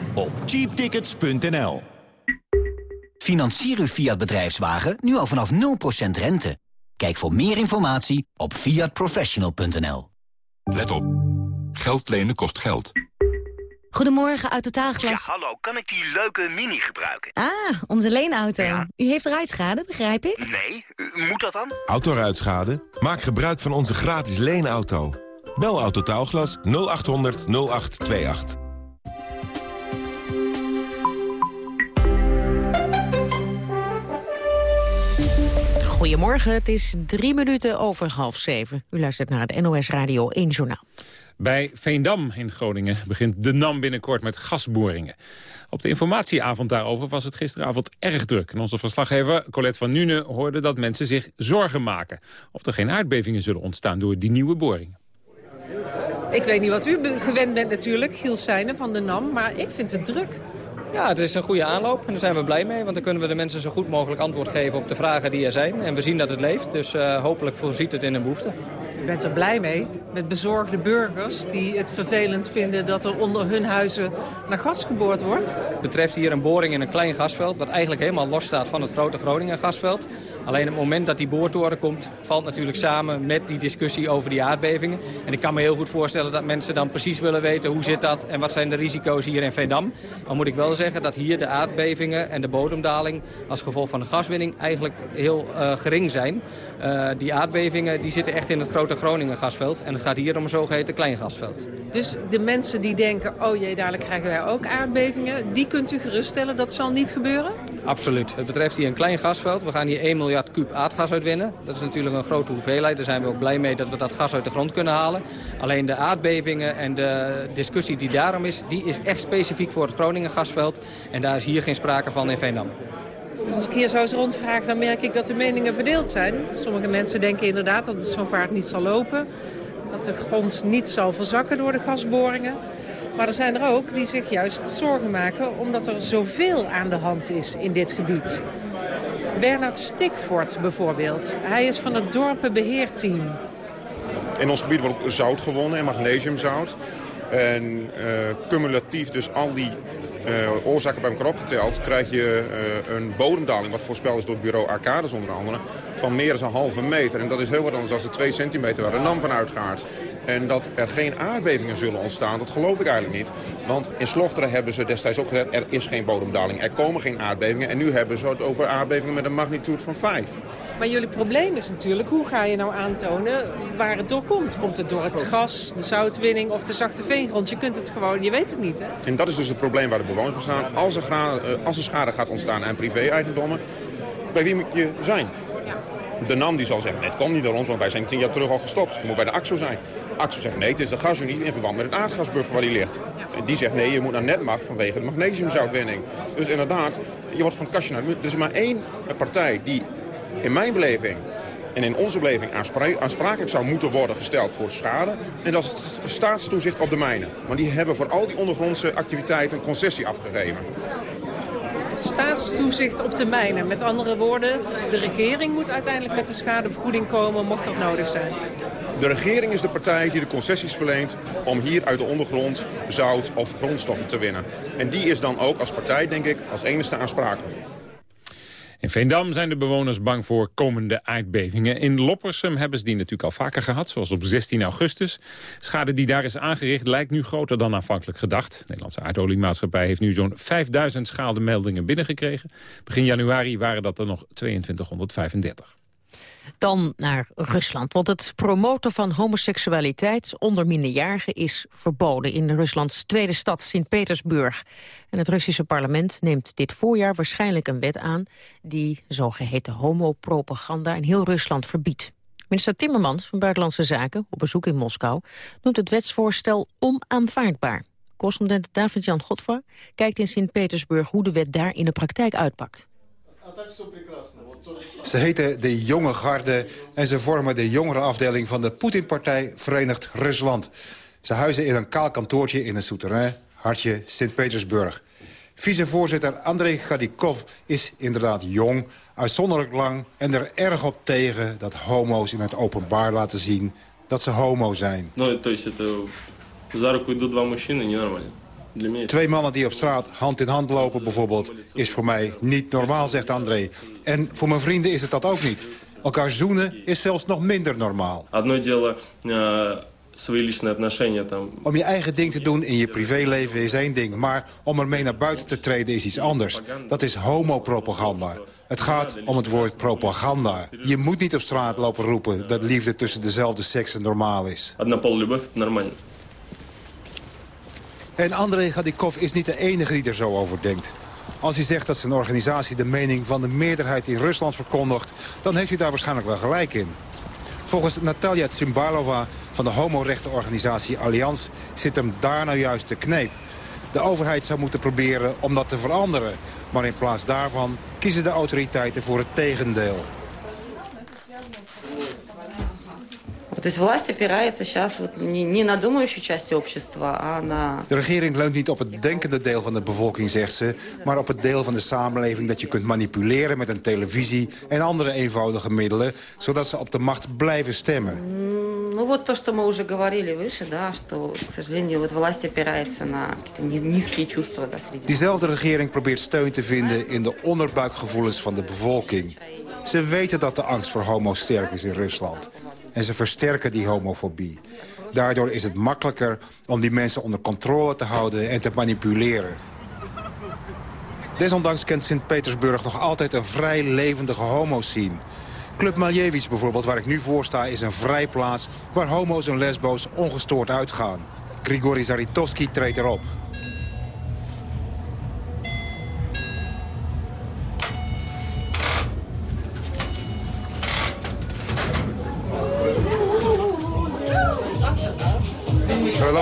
op cheaptickets.nl Financier uw Fiat bedrijfswagen nu al vanaf 0% rente. Kijk voor meer informatie op fiatprofessional.nl. Let op. Geld lenen kost geld. Goedemorgen, uit Totaalglas. Ja, hallo. Kan ik die leuke mini gebruiken? Ah, onze leenauto. U heeft ruitschade, begrijp ik? Nee, u moet dat dan? Autoruitschade? Maak gebruik van onze gratis leenauto. Bel Autotaalglas 0800 0828. Goedemorgen, het is drie minuten over half zeven. U luistert naar het NOS Radio 1 Journaal. Bij Veendam in Groningen begint de NAM binnenkort met gasboringen. Op de informatieavond daarover was het gisteravond erg druk. En onze verslaggever Colette van Nune hoorde dat mensen zich zorgen maken. Of er geen aardbevingen zullen ontstaan door die nieuwe boringen. Ik weet niet wat u gewend bent natuurlijk, Giels Seijnen van de NAM, maar ik vind het druk. Ja, het is een goede aanloop en daar zijn we blij mee. Want dan kunnen we de mensen zo goed mogelijk antwoord geven op de vragen die er zijn. En we zien dat het leeft, dus uh, hopelijk voorziet het in een behoefte. U bent er blij mee, met bezorgde burgers die het vervelend vinden dat er onder hun huizen naar gas geboord wordt? Het betreft hier een boring in een klein gasveld, wat eigenlijk helemaal los staat van het grote Groningen gasveld. Alleen het moment dat die boortoren komt, valt natuurlijk samen met die discussie over die aardbevingen. En ik kan me heel goed voorstellen dat mensen dan precies willen weten hoe zit dat en wat zijn de risico's hier in Veendam. Dan moet ik wel zeggen dat hier de aardbevingen en de bodemdaling als gevolg van de gaswinning eigenlijk heel uh, gering zijn. Uh, die aardbevingen die zitten echt in het grote Groningen gasveld. En het gaat hier om een zogeheten klein gasveld. Dus de mensen die denken, oh jee, dadelijk krijgen wij ook aardbevingen... die kunt u geruststellen, dat zal niet gebeuren? Absoluut. Het betreft hier een klein gasveld. We gaan hier 1 miljard kuub aardgas uitwinnen. Dat is natuurlijk een grote hoeveelheid. Daar zijn we ook blij mee dat we dat gas uit de grond kunnen halen. Alleen de aardbevingen en de discussie die daarom is... die is echt specifiek voor het Groningen gasveld. En daar is hier geen sprake van in Veendam. Als ik hier zo eens rondvraag, dan merk ik dat de meningen verdeeld zijn. Sommige mensen denken inderdaad dat het zo vaart niet zal lopen. Dat de grond niet zal verzakken door de gasboringen. Maar er zijn er ook die zich juist zorgen maken... omdat er zoveel aan de hand is in dit gebied. Bernard Stikvoort bijvoorbeeld. Hij is van het dorpenbeheerteam. In ons gebied wordt ook zout gewonnen en magnesiumzout. En uh, cumulatief dus al die oorzaken bij elkaar opgeteld... krijg je uh, een bodemdaling, wat voorspeld is door het bureau Arcades onder andere... van meer dan een halve meter. En dat is heel wat anders dan de twee centimeter waar de NAM van uitgaat. En dat er geen aardbevingen zullen ontstaan, dat geloof ik eigenlijk niet. Want in Slochteren hebben ze destijds ook gezegd... er is geen bodemdaling, er komen geen aardbevingen. En nu hebben ze het over aardbevingen met een magnitude van 5. Maar jullie probleem is natuurlijk, hoe ga je nou aantonen waar het door komt? Komt het door het gas, de zoutwinning of de zachte veengrond? Je kunt het gewoon, je weet het niet, hè? En dat is dus het probleem waar de bewoners bestaan. Als er, als er schade gaat ontstaan aan privé-eigendommen, bij wie moet je zijn? De NAM die zal zeggen, nee, het komt niet door ons, want wij zijn tien jaar terug al gestopt. Het moet bij de AXO zijn. AXO zegt, nee, het is de gasunie in verband met het aardgasbuffer waar die ligt. Die zegt, nee, je moet naar netmacht vanwege de magnesiumzoutwinning. Dus inderdaad, je wordt van het kastje naar Er is maar één partij die in mijn beleving en in onze beleving aansprakelijk zou moeten worden gesteld voor schade. En dat is het staatstoezicht op de mijnen. Want die hebben voor al die ondergrondse activiteiten een concessie afgegeven. Staatstoezicht op de mijnen. Met andere woorden, de regering moet uiteindelijk met de schadevergoeding komen mocht dat nodig zijn. De regering is de partij die de concessies verleent om hier uit de ondergrond zout of grondstoffen te winnen. En die is dan ook als partij, denk ik, als enige aansprakelijk. In Veendam zijn de bewoners bang voor komende aardbevingen. In Loppersum hebben ze die natuurlijk al vaker gehad, zoals op 16 augustus. Schade die daar is aangericht lijkt nu groter dan aanvankelijk gedacht. De Nederlandse aardoliemaatschappij heeft nu zo'n 5000 schademeldingen binnengekregen. Begin januari waren dat er nog 2235. Dan naar Rusland, want het promoten van homoseksualiteit onder minderjarigen is verboden in Ruslands tweede stad Sint-Petersburg. En het Russische parlement neemt dit voorjaar waarschijnlijk een wet aan die zogeheten homopropaganda in heel Rusland verbiedt. Minister Timmermans van Buitenlandse Zaken, op bezoek in Moskou, noemt het wetsvoorstel onaanvaardbaar. Correspondent David-Jan Godfra kijkt in Sint-Petersburg hoe de wet daar in de praktijk uitpakt. Ze heten de Jonge Garde en ze vormen de jongere afdeling van de Poetinpartij Verenigd Rusland. Ze huizen in een kaal kantoortje in een souterrain, hartje Sint-Petersburg. Vicevoorzitter Andrei Gadikov is inderdaad jong, uitzonderlijk lang... en er erg op tegen dat homo's in het openbaar laten zien dat ze homo zijn. Ну, то есть это за руку идут два мужчины, ненормально. Twee mannen die op straat hand in hand lopen bijvoorbeeld... is voor mij niet normaal, zegt André. En voor mijn vrienden is het dat ook niet. Elkaar zoenen is zelfs nog minder normaal. Om je eigen ding te doen in je privéleven is één ding... maar om ermee naar buiten te treden is iets anders. Dat is homopropaganda. Het gaat om het woord propaganda. Je moet niet op straat lopen roepen dat liefde tussen dezelfde seksen normaal is. En André Gadikov is niet de enige die er zo over denkt. Als hij zegt dat zijn organisatie de mening van de meerderheid in Rusland verkondigt... dan heeft hij daar waarschijnlijk wel gelijk in. Volgens Natalia Tsimbalova van de homorechtenorganisatie Allianz... zit hem daar nou juist de kneep. De overheid zou moeten proberen om dat te veranderen. Maar in plaats daarvan kiezen de autoriteiten voor het tegendeel. То есть власть опирается сейчас вот не, не на думающую часть общества, а на... De regering leunt niet op het denkende deel van de bevolking, zegt ze... maar op het deel van de samenleving dat je kunt manipuleren met een televisie... en andere eenvoudige middelen, zodat ze op de macht blijven stemmen. Ну вот то, что мы уже говорили выше, да, что, к сожалению, вот власть опирается на какие-то низкие чувства да, среди... Diezelfde regering probeert steun te vinden in de onderbuikgevoelens van de bevolking. Ze weten dat de angst voor homo's sterk is in Rusland. En ze versterken die homofobie. Daardoor is het makkelijker om die mensen onder controle te houden en te manipuleren. Desondanks kent Sint-Petersburg nog altijd een vrij levendige homo-scene. Club Maljevic bijvoorbeeld, waar ik nu voor sta, is een vrijplaats... waar homo's en lesbo's ongestoord uitgaan. Grigori Zaritovsky treedt erop.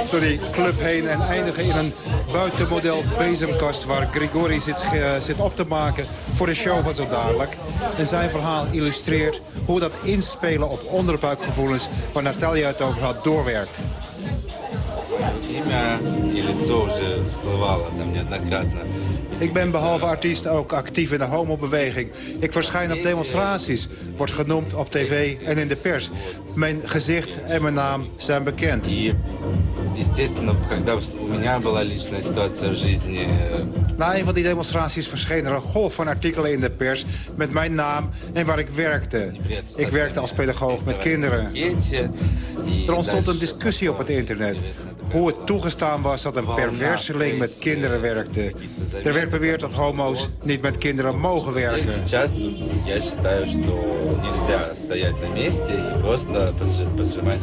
door die club heen en eindigen in een buitenmodel bezemkast waar Grigori zit, eh, zit op te maken voor de show van zo dadelijk. En zijn verhaal illustreert hoe dat inspelen op onderbuikgevoelens waar Natalia het over had doorwerkt. Имя и лицо уже всплывало там неоднократно. Ik ben behalve artiest ook actief in de homobeweging. Ik verschijn op demonstraties, word genoemd op tv en in de pers. Mijn gezicht en mijn naam zijn bekend. Естественно, когда у меня была личная ситуация в жизни... э, Na een van die demonstraties verscheen er een golf van artikelen in de pers... met mijn naam en waar ik werkte. Ik werkte als pedagoog met kinderen. Er ontstond een discussie op het internet. Hoe het toegestaan was dat een perverseling met kinderen werkte. Er werd probeer dat homo's niet met kinderen mogen werken.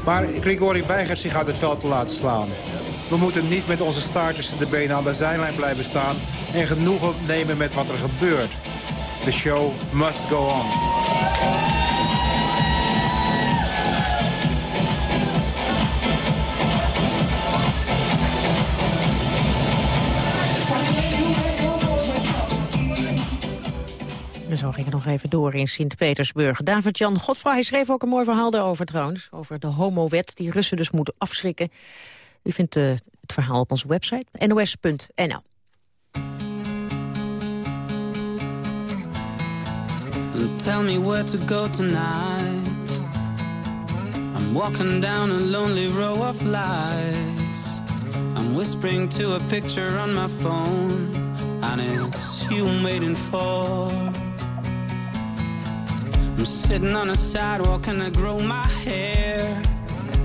Maar Grigori weigert zich uit het veld te laten slaan. We moeten niet met onze starters tussen de benen aan de zijlijn blijven staan... en genoegen nemen met wat er gebeurt. The show must go on. Het nog even door in Sint-Petersburg. David-Jan Godfrey schreef ook een mooi verhaal daarover trouwens. Over de homowet die Russen dus moeten afschrikken. U vindt eh, het verhaal op onze website nos.nl. tell me where to go tonight. I'm walking down a lonely row of lights. I'm whispering to a picture on my phone, and it's you waiting for. I'm sitting on a sidewalk and I grow my hair.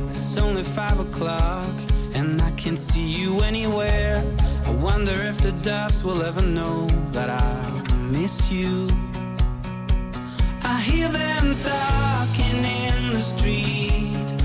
It's only five o'clock, and I can't see you anywhere. I wonder if the doves will ever know that I miss you. I hear them talking in the street.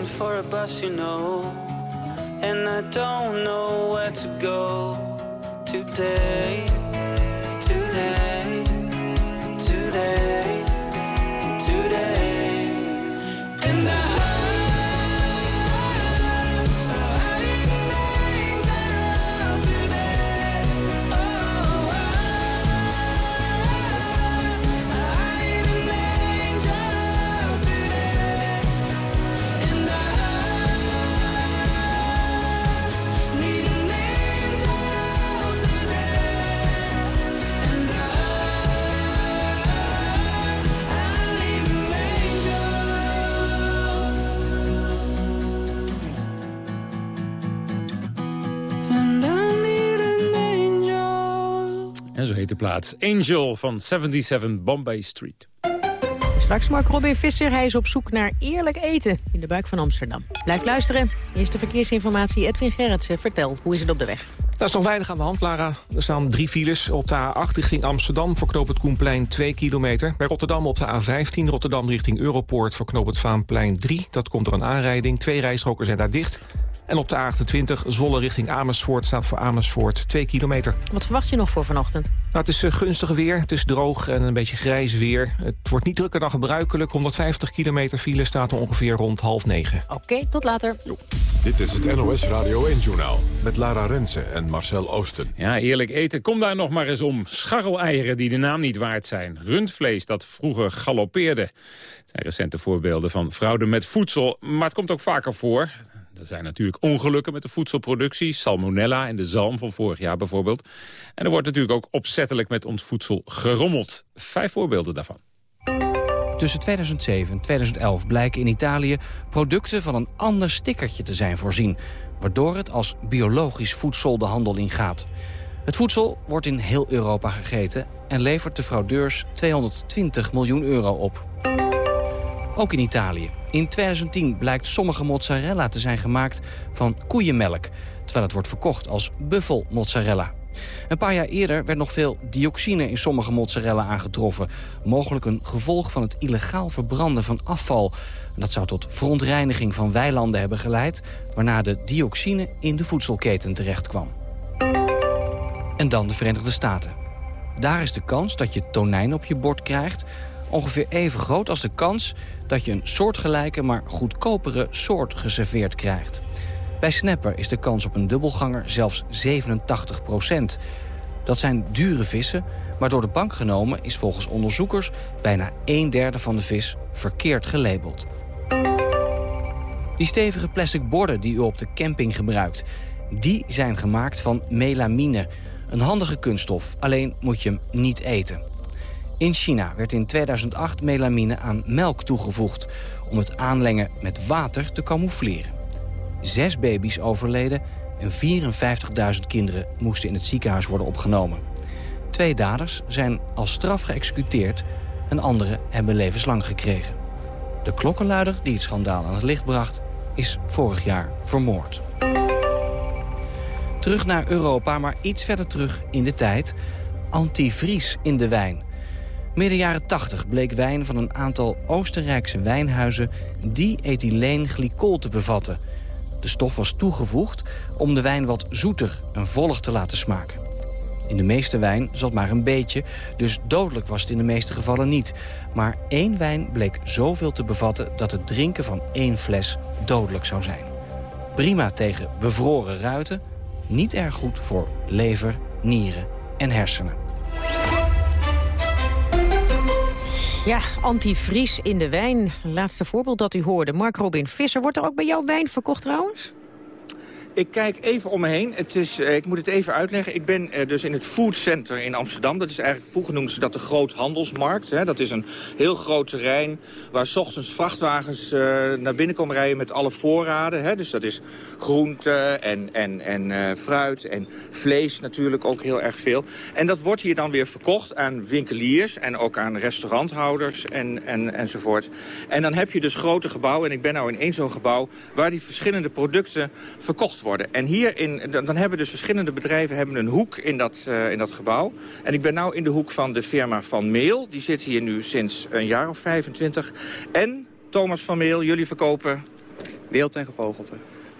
Waiting for a bus, you know. And I don't know where to go today. Today. De plaats. Angel van 77 Bombay Street. Straks Mark Robin Visser. Hij is op zoek naar eerlijk eten in de buik van Amsterdam. Blijf luisteren. Eerste verkeersinformatie. Edwin Gerritsen. Vertel, hoe is het op de weg? Daar is nog weinig aan de hand, Lara. Er staan drie files op de A8 richting Amsterdam... voor knoop het Koenplein 2 kilometer. Bij Rotterdam op de A15, Rotterdam richting Europoort... voor knoop het Vaanplein 3. Dat komt door een aanrijding. Twee rijstroken zijn daar dicht. En op de A28 Zwolle richting Amersfoort staat voor Amersfoort 2 kilometer. Wat verwacht je nog voor vanochtend? Nou, het is uh, gunstig weer, het is droog en een beetje grijs weer. Het wordt niet drukker dan gebruikelijk. 150 kilometer file staat er ongeveer rond half negen. Oké, tot later. Dit is het NOS Radio 1-journaal met Lara Rensen en Marcel Oosten. Ja, eerlijk eten, kom daar nog maar eens om. Scharreleieren die de naam niet waard zijn. Rundvlees dat vroeger galoppeerde. Het zijn recente voorbeelden van fraude met voedsel. Maar het komt ook vaker voor. Er zijn natuurlijk ongelukken met de voedselproductie. Salmonella in de zalm van vorig jaar bijvoorbeeld. En er wordt natuurlijk ook opzettelijk met ons voedsel gerommeld. Vijf voorbeelden daarvan. Tussen 2007 en 2011 blijken in Italië producten van een ander stickertje te zijn voorzien... waardoor het als biologisch voedsel de handel ingaat. Het voedsel wordt in heel Europa gegeten en levert de fraudeurs 220 miljoen euro op. Ook in Italië. In 2010 blijkt sommige mozzarella te zijn gemaakt van koeienmelk... terwijl het wordt verkocht als buffelmozzarella. Een paar jaar eerder werd nog veel dioxine in sommige mozzarella aangetroffen. Mogelijk een gevolg van het illegaal verbranden van afval. Dat zou tot verontreiniging van weilanden hebben geleid... waarna de dioxine in de voedselketen terecht kwam. En dan de Verenigde Staten. Daar is de kans dat je tonijn op je bord krijgt ongeveer even groot als de kans dat je een soortgelijke maar goedkopere soort geserveerd krijgt. Bij snapper is de kans op een dubbelganger zelfs 87 procent. Dat zijn dure vissen, maar door de bank genomen is volgens onderzoekers bijna een derde van de vis verkeerd gelabeld. Die stevige plastic borden die u op de camping gebruikt, die zijn gemaakt van melamine, een handige kunststof, alleen moet je hem niet eten. In China werd in 2008 melamine aan melk toegevoegd... om het aanlengen met water te camoufleren. Zes baby's overleden en 54.000 kinderen moesten in het ziekenhuis worden opgenomen. Twee daders zijn als straf geëxecuteerd en anderen hebben levenslang gekregen. De klokkenluider die het schandaal aan het licht bracht is vorig jaar vermoord. Terug naar Europa, maar iets verder terug in de tijd. Antivries in de wijn. Midden jaren 80 bleek wijn van een aantal Oostenrijkse wijnhuizen diethylenglycol te bevatten. De stof was toegevoegd om de wijn wat zoeter en vollig te laten smaken. In de meeste wijn zat maar een beetje, dus dodelijk was het in de meeste gevallen niet. Maar één wijn bleek zoveel te bevatten dat het drinken van één fles dodelijk zou zijn. Prima tegen bevroren ruiten, niet erg goed voor lever, nieren en hersenen. Ja, antivries in de wijn. Laatste voorbeeld dat u hoorde. Mark Robin Visser. Wordt er ook bij jou wijn verkocht trouwens? Ik kijk even om me heen. Het is, eh, ik moet het even uitleggen. Ik ben uh, dus in het Food Center in Amsterdam. Dat is eigenlijk, vroeger noemden ze dat de Groothandelsmarkt. Hè. Dat is een heel groot terrein waar s ochtends vrachtwagens uh, naar binnen komen rijden met alle voorraden. Hè. Dus dat is groente en, en, en fruit en vlees natuurlijk ook heel erg veel. En dat wordt hier dan weer verkocht aan winkeliers en ook aan restauranthouders en, en, enzovoort. En dan heb je dus grote gebouwen, en ik ben nou in één zo'n gebouw... waar die verschillende producten verkocht worden. En hier in, dan hebben dus verschillende bedrijven hebben een hoek in dat, uh, in dat gebouw. En ik ben nu in de hoek van de firma Van Meel. Die zit hier nu sinds een jaar of 25. En Thomas van Meel, jullie verkopen... Wild en gevogelte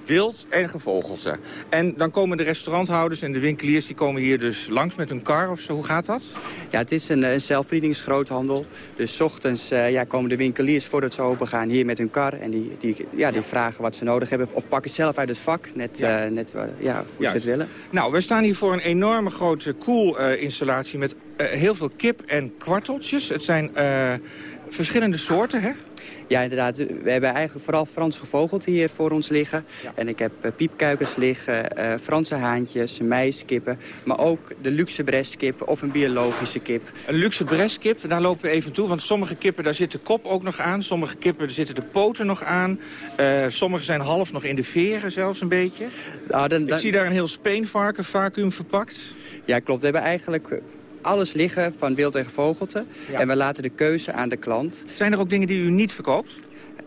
wild en gevogelte. En dan komen de restauranthouders en de winkeliers... die komen hier dus langs met hun kar of zo. Hoe gaat dat? Ja, het is een, een zelfbedieningsgroothandel. Dus ochtends uh, ja, komen de winkeliers voordat ze open gaan hier met hun kar. En die, die, ja, die vragen wat ze nodig hebben. Of pakken zelf uit het vak, net, ja. Uh, net ja, hoe ze het willen. Nou, we staan hier voor een enorme grote koelinstallatie... met heel veel kip en kwarteltjes. Het zijn verschillende soorten, hè? Ja, inderdaad. We hebben eigenlijk vooral Frans gevogelte hier voor ons liggen. En ik heb uh, piepkuikens liggen, uh, Franse haantjes, meiskippen... maar ook de luxe brestkip of een biologische kip. Een luxe brestkip, daar lopen we even toe. Want sommige kippen, daar zit de kop ook nog aan. Sommige kippen, daar zitten de poten nog aan. Uh, sommige zijn half nog in de veren zelfs een beetje. Nou, dan, dan... Ik zie daar een heel speenvarken vacuüm verpakt. Ja, klopt. We hebben eigenlijk alles liggen van wild en gevogelte. Ja. En we laten de keuze aan de klant. Zijn er ook dingen die u niet verkoopt?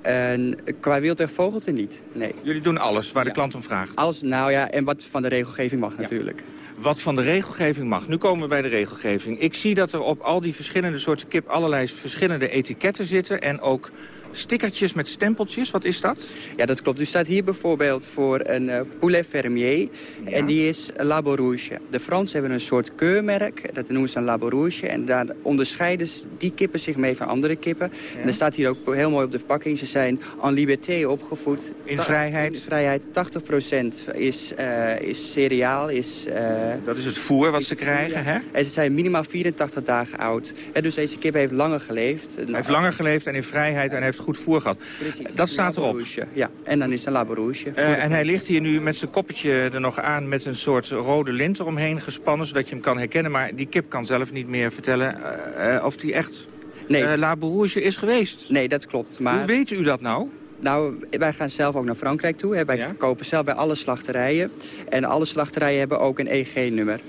En qua wild en gevogelte niet, nee. Jullie doen alles waar de klant om vraagt? Alles, nou ja, en wat van de regelgeving mag natuurlijk. Wat van de regelgeving mag. Nu komen we bij de regelgeving. Ik zie dat er op al die verschillende soorten kip allerlei verschillende etiketten zitten. En ook stickertjes met stempeltjes. Wat is dat? Ja, dat klopt. U staat hier bijvoorbeeld voor een eh, poulet fermier. En die is Labo Rouge. De Fransen hebben een soort keurmerk. Dat noemen ze een Labo Rouge. En daar onderscheiden die kippen zich mee van andere kippen. En er staat hier ook heel mooi op de verpakking. Ze zijn en liberté opgevoed. In Ta- vrijheid? In vrijheid. 80% is, eh, is cereaal. Is, eh, Dat is het voer wat ze krijgen, hè? En ze zijn minimaal 84 dagen oud. Dus deze kip heeft langer geleefd. Hij heeft langer geleefd en in vrijheid en heeft goed voer gehad. Dat staat erop. Ja, en dan is een Labo Rouge. Eh, en hij ligt hier nu met zijn koppetje er nog aan met een soort rode lint eromheen gespannen, zodat je hem kan herkennen. Maar die kip kan zelf niet meer vertellen eh, eh, of die echt Nee. La is geweest. Nee, dat klopt. Maar... Hoe weet u dat nou? Nou, wij gaan zelf ook naar Frankrijk toe. Hè. Wij verkopen zelf bij alle slachterijen. En alle slachterijen hebben ook een EG-nummer.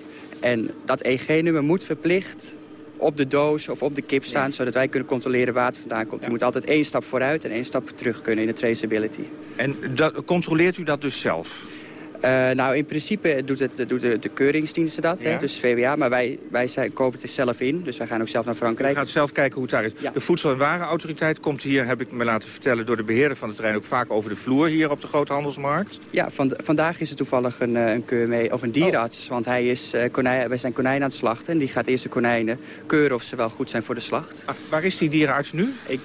En dat EG-nummer moet verplicht op de doos of op de kip staan... zodat wij kunnen controleren waar het vandaan komt. Je moet altijd één stap vooruit en één stap terug kunnen in de traceability. En dat, controleert u dat dus zelf? Eh, nou, in principe doet, het, doet de, de keuringsdiensten dat, Ja. hè, dus VWA. Maar wij, wij zijn, kopen het zelf in, dus wij gaan ook zelf naar Frankrijk. gaat zelf kijken hoe het daar is. De Voedsel- en Warenautoriteit komt hier, heb ik me laten vertellen... door de beheerder van het terrein ook vaak over de vloer hier op de Grote Handelsmarkt. Ja, van, vandaag is er toevallig een, eh, een keur mee, of een dierenarts. Want hij is, eh, konijn, wij zijn konijnen aan het slachten. En die gaat eerst de konijnen keuren of ze wel goed zijn voor de slacht. Ah, waar is die dierenarts nu? Ik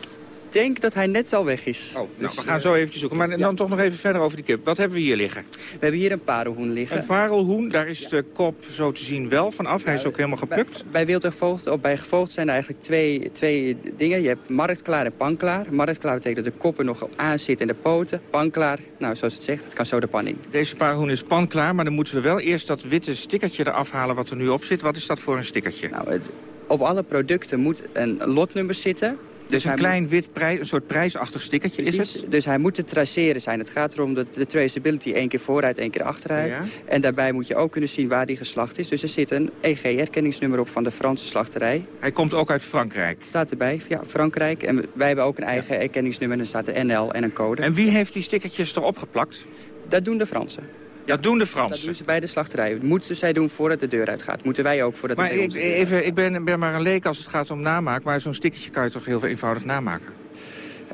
denk dat hij net al weg is. Oh, nou, we gaan zo eventjes zoeken. Maar dan toch nog even verder over die kip. Wat hebben we hier liggen? We hebben hier een parelhoen liggen. Een parelhoen, daar is de kop zo te zien wel vanaf. Hij is ook helemaal geplukt. Bij wild en gevoogd, of bij gevoogd zijn er eigenlijk twee, twee dingen. Je hebt marktklaar en panklaar. Marktklaar betekent dat de kop er nog op aan zit en de poten. Panklaar, nou zoals het zegt, het kan zo de pan in. Deze parelhoen is panklaar, maar dan moeten we wel eerst dat witte stickertje eraf halen wat er nu op zit. Wat is dat voor een stickertje? Nou, het, op alle producten moet een lotnummer zitten. Dus een hij klein moet- wit prijs, een soort prijsachtig stickertje is het? Dus hij moet te traceren zijn. Het gaat erom dat de traceability één keer vooruit, één keer achteruit. Ja. En daarbij moet je ook kunnen zien waar die geslacht is. Dus er zit een EG-herkenningsnummer op van de Franse slachterij. Hij komt ook uit Frankrijk. Staat erbij, ja, Frankrijk. En wij hebben ook een eigen erkenningsnummer. En er staat de NL en een code. En wie heeft die stickertjes erop geplakt? Dat doen de Fransen. Dat doen de Dat Fransen. doen ze bij de slachterij. Dat moeten zij doen voordat de deur uitgaat. Moeten wij ook voordat Maar ik, de deur even, ik ben, ben maar een leek als het gaat om namaak. Maar zo'n stickertje kan je toch heel eenvoudig namaken?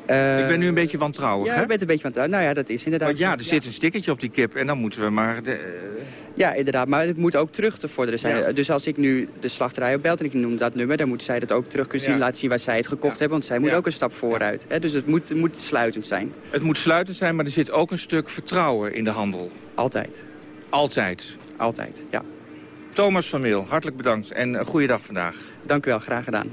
Eh, ik ben nu een beetje wantrouwig, Ja, hè? je bent een beetje het Nou ja, dat is inderdaad Want ja, zo. er zit een stickertje op die kip en dan moeten we maar... De, eh, Ja, inderdaad. Maar het moet ook terug te vorderen zijn. Ja. Dus als ik nu de slachterij opbelt en ik noem dat nummer... dan moeten zij dat ook terug kunnen zien. Ja. Laten zien waar zij het gekocht hebben. Want zij moet ook een stap vooruit. Dus het moet, moet sluitend zijn. het moet sluitend zijn, maar er zit ook een stuk vertrouwen in de handel. Altijd. Altijd. Altijd, ja. Thomas van Meel, hartelijk bedankt en een goede dag vandaag. Dank u wel, graag gedaan.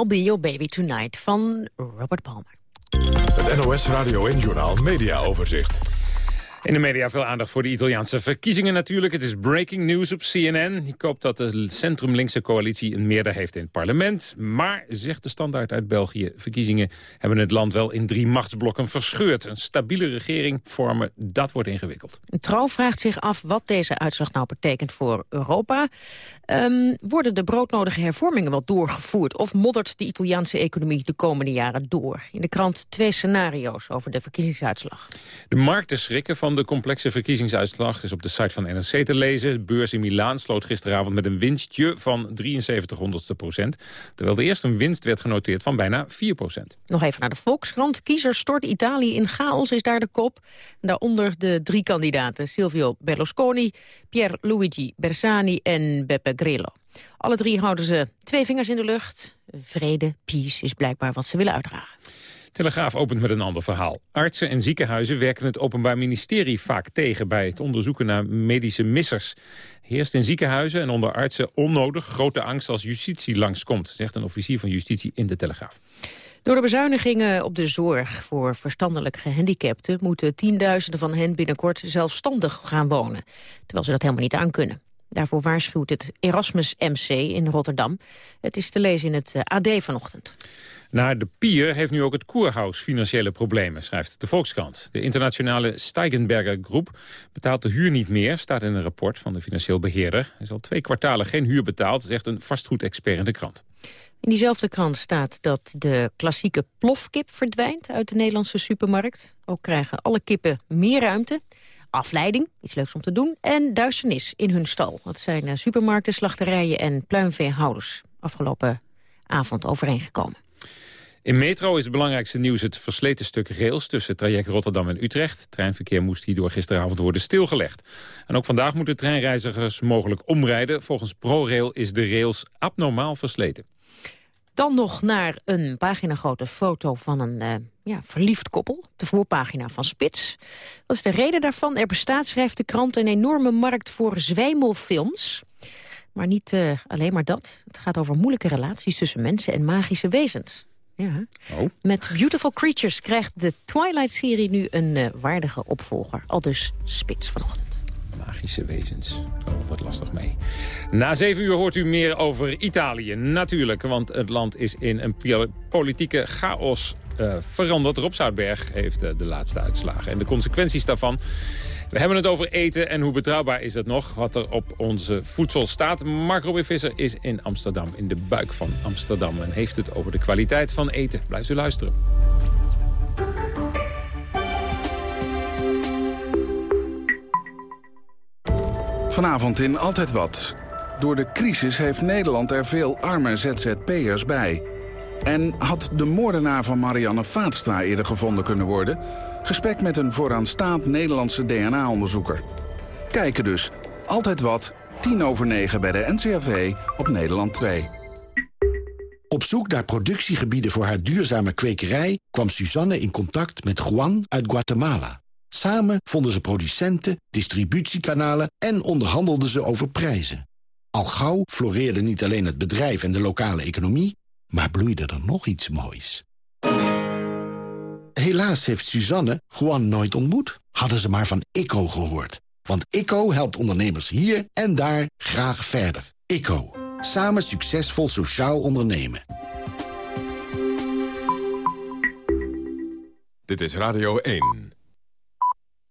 I'll be your baby tonight van Robert Palmer. Het NOS Radio en Journaal Media Overzicht. In de media veel aandacht voor de Italiaanse verkiezingen natuurlijk. Het is breaking news op CNN. Die koopt dat de centrum-linkse coalitie een meerderheid heeft in het parlement. Maar, zegt de standaard uit België, verkiezingen hebben het land wel in drie machtsblokken verscheurd. Een stabiele regering vormen, dat wordt ingewikkeld. Trouw vraagt zich af wat deze uitslag nou betekent voor Europa. Um, worden de broodnodige hervormingen wel doorgevoerd... of moddert de Italiaanse economie de komende jaren door? In de krant twee scenario's over de verkiezingsuitslag. De markten schrikken van de complexe verkiezingsuitslag... is op de site van NRC te lezen. De beurs in Milaan sloot gisteravond met een winstje van 73 honderdste procent... terwijl de eerste winst werd genoteerd van bijna 4 procent. Nog even naar de Volkskrant. Kiezer stort Italië in chaos is daar de kop. Daaronder de drie kandidaten Silvio Berlusconi, Pierluigi Bersani en Beppe Grillo. Alle drie houden ze twee vingers in de lucht. Vrede, peace is blijkbaar wat ze willen uitdragen. Telegraaf opent met een ander verhaal. Artsen en ziekenhuizen werken het Openbaar Ministerie vaak tegen... bij het onderzoeken naar medische missers. Heerst in ziekenhuizen en onder artsen onnodig grote angst als justitie langskomt... zegt een officier van justitie in de Telegraaf. Door de bezuinigingen op de zorg voor verstandelijk gehandicapten... moeten tienduizenden van hen binnenkort zelfstandig gaan wonen. Terwijl ze dat helemaal niet aankunnen. Daarvoor waarschuwt het Erasmus MC in Rotterdam. Het is te lezen in het AD vanochtend. Na de pier heeft nu ook het Koerhuis financiële problemen, schrijft de Volkskrant. De internationale Steigenberger Groep betaalt de huur niet meer, staat in een rapport van de financieel beheerder. Er is al twee kwartalen geen huur betaald, zegt een vastgoedexpert in de krant. In diezelfde krant staat dat de klassieke plofkip verdwijnt uit de Nederlandse supermarkt. Ook krijgen alle kippen meer ruimte afleiding, iets leuks om te doen... en duisternis in hun stal. Dat zijn eh, supermarkten, slachterijen en pluimveehouders... afgelopen avond overeengekomen. In Metro is het belangrijkste nieuws het versleten stuk rails... tussen traject Rotterdam en Utrecht. Treinverkeer moest hierdoor gisteravond worden stilgelegd. En ook vandaag moeten treinreizigers mogelijk omrijden. Volgens ProRail is de rails abnormaal versleten. Dan nog naar een paginagrote foto van een uh, ja, verliefd koppel. De voorpagina van Spits. Wat is de reden daarvan? Er bestaat, schrijft de krant, een enorme markt voor zwijmelfilms. Maar niet uh, alleen maar dat. Het gaat over moeilijke relaties tussen mensen en magische wezens. Ja. Oh. Met Beautiful Creatures krijgt de Twilight-serie nu een uh, waardige opvolger. Al dus Spits vanochtend magische wezens. Oh, wat lastig mee. Na zeven uur hoort u meer over Italië. Natuurlijk, want het land is in een politieke chaos uh, veranderd. Rob Zoutberg heeft uh, de laatste uitslagen. En de consequenties daarvan... We hebben het over eten en hoe betrouwbaar is dat nog? Wat er op onze voedsel staat. Mark Robin Visser is in Amsterdam, in de buik van Amsterdam... en heeft het over de kwaliteit van eten. Blijft u luisteren. Vanavond in Altijd Wat. Door de crisis heeft Nederland er veel arme ZZP'ers bij. En had de moordenaar van Marianne Vaatstra eerder gevonden kunnen worden? Gesprek met een vooraanstaand Nederlandse DNA-onderzoeker. Kijken dus. Altijd Wat, tien over negen bij de NCRV op Nederland 2. Op zoek naar productiegebieden voor haar duurzame kwekerij... kwam Suzanne in contact met Juan uit Guatemala. Samen vonden ze producenten, distributiekanalen en onderhandelden ze over prijzen. Al gauw floreerde niet alleen het bedrijf en de lokale economie... maar bloeide er nog iets moois. Helaas heeft Suzanne Juan nooit ontmoet. Hadden ze maar van ICO gehoord. Want ICO helpt ondernemers hier en daar graag verder. ICO. Samen succesvol sociaal ondernemen. Dit is Radio 1.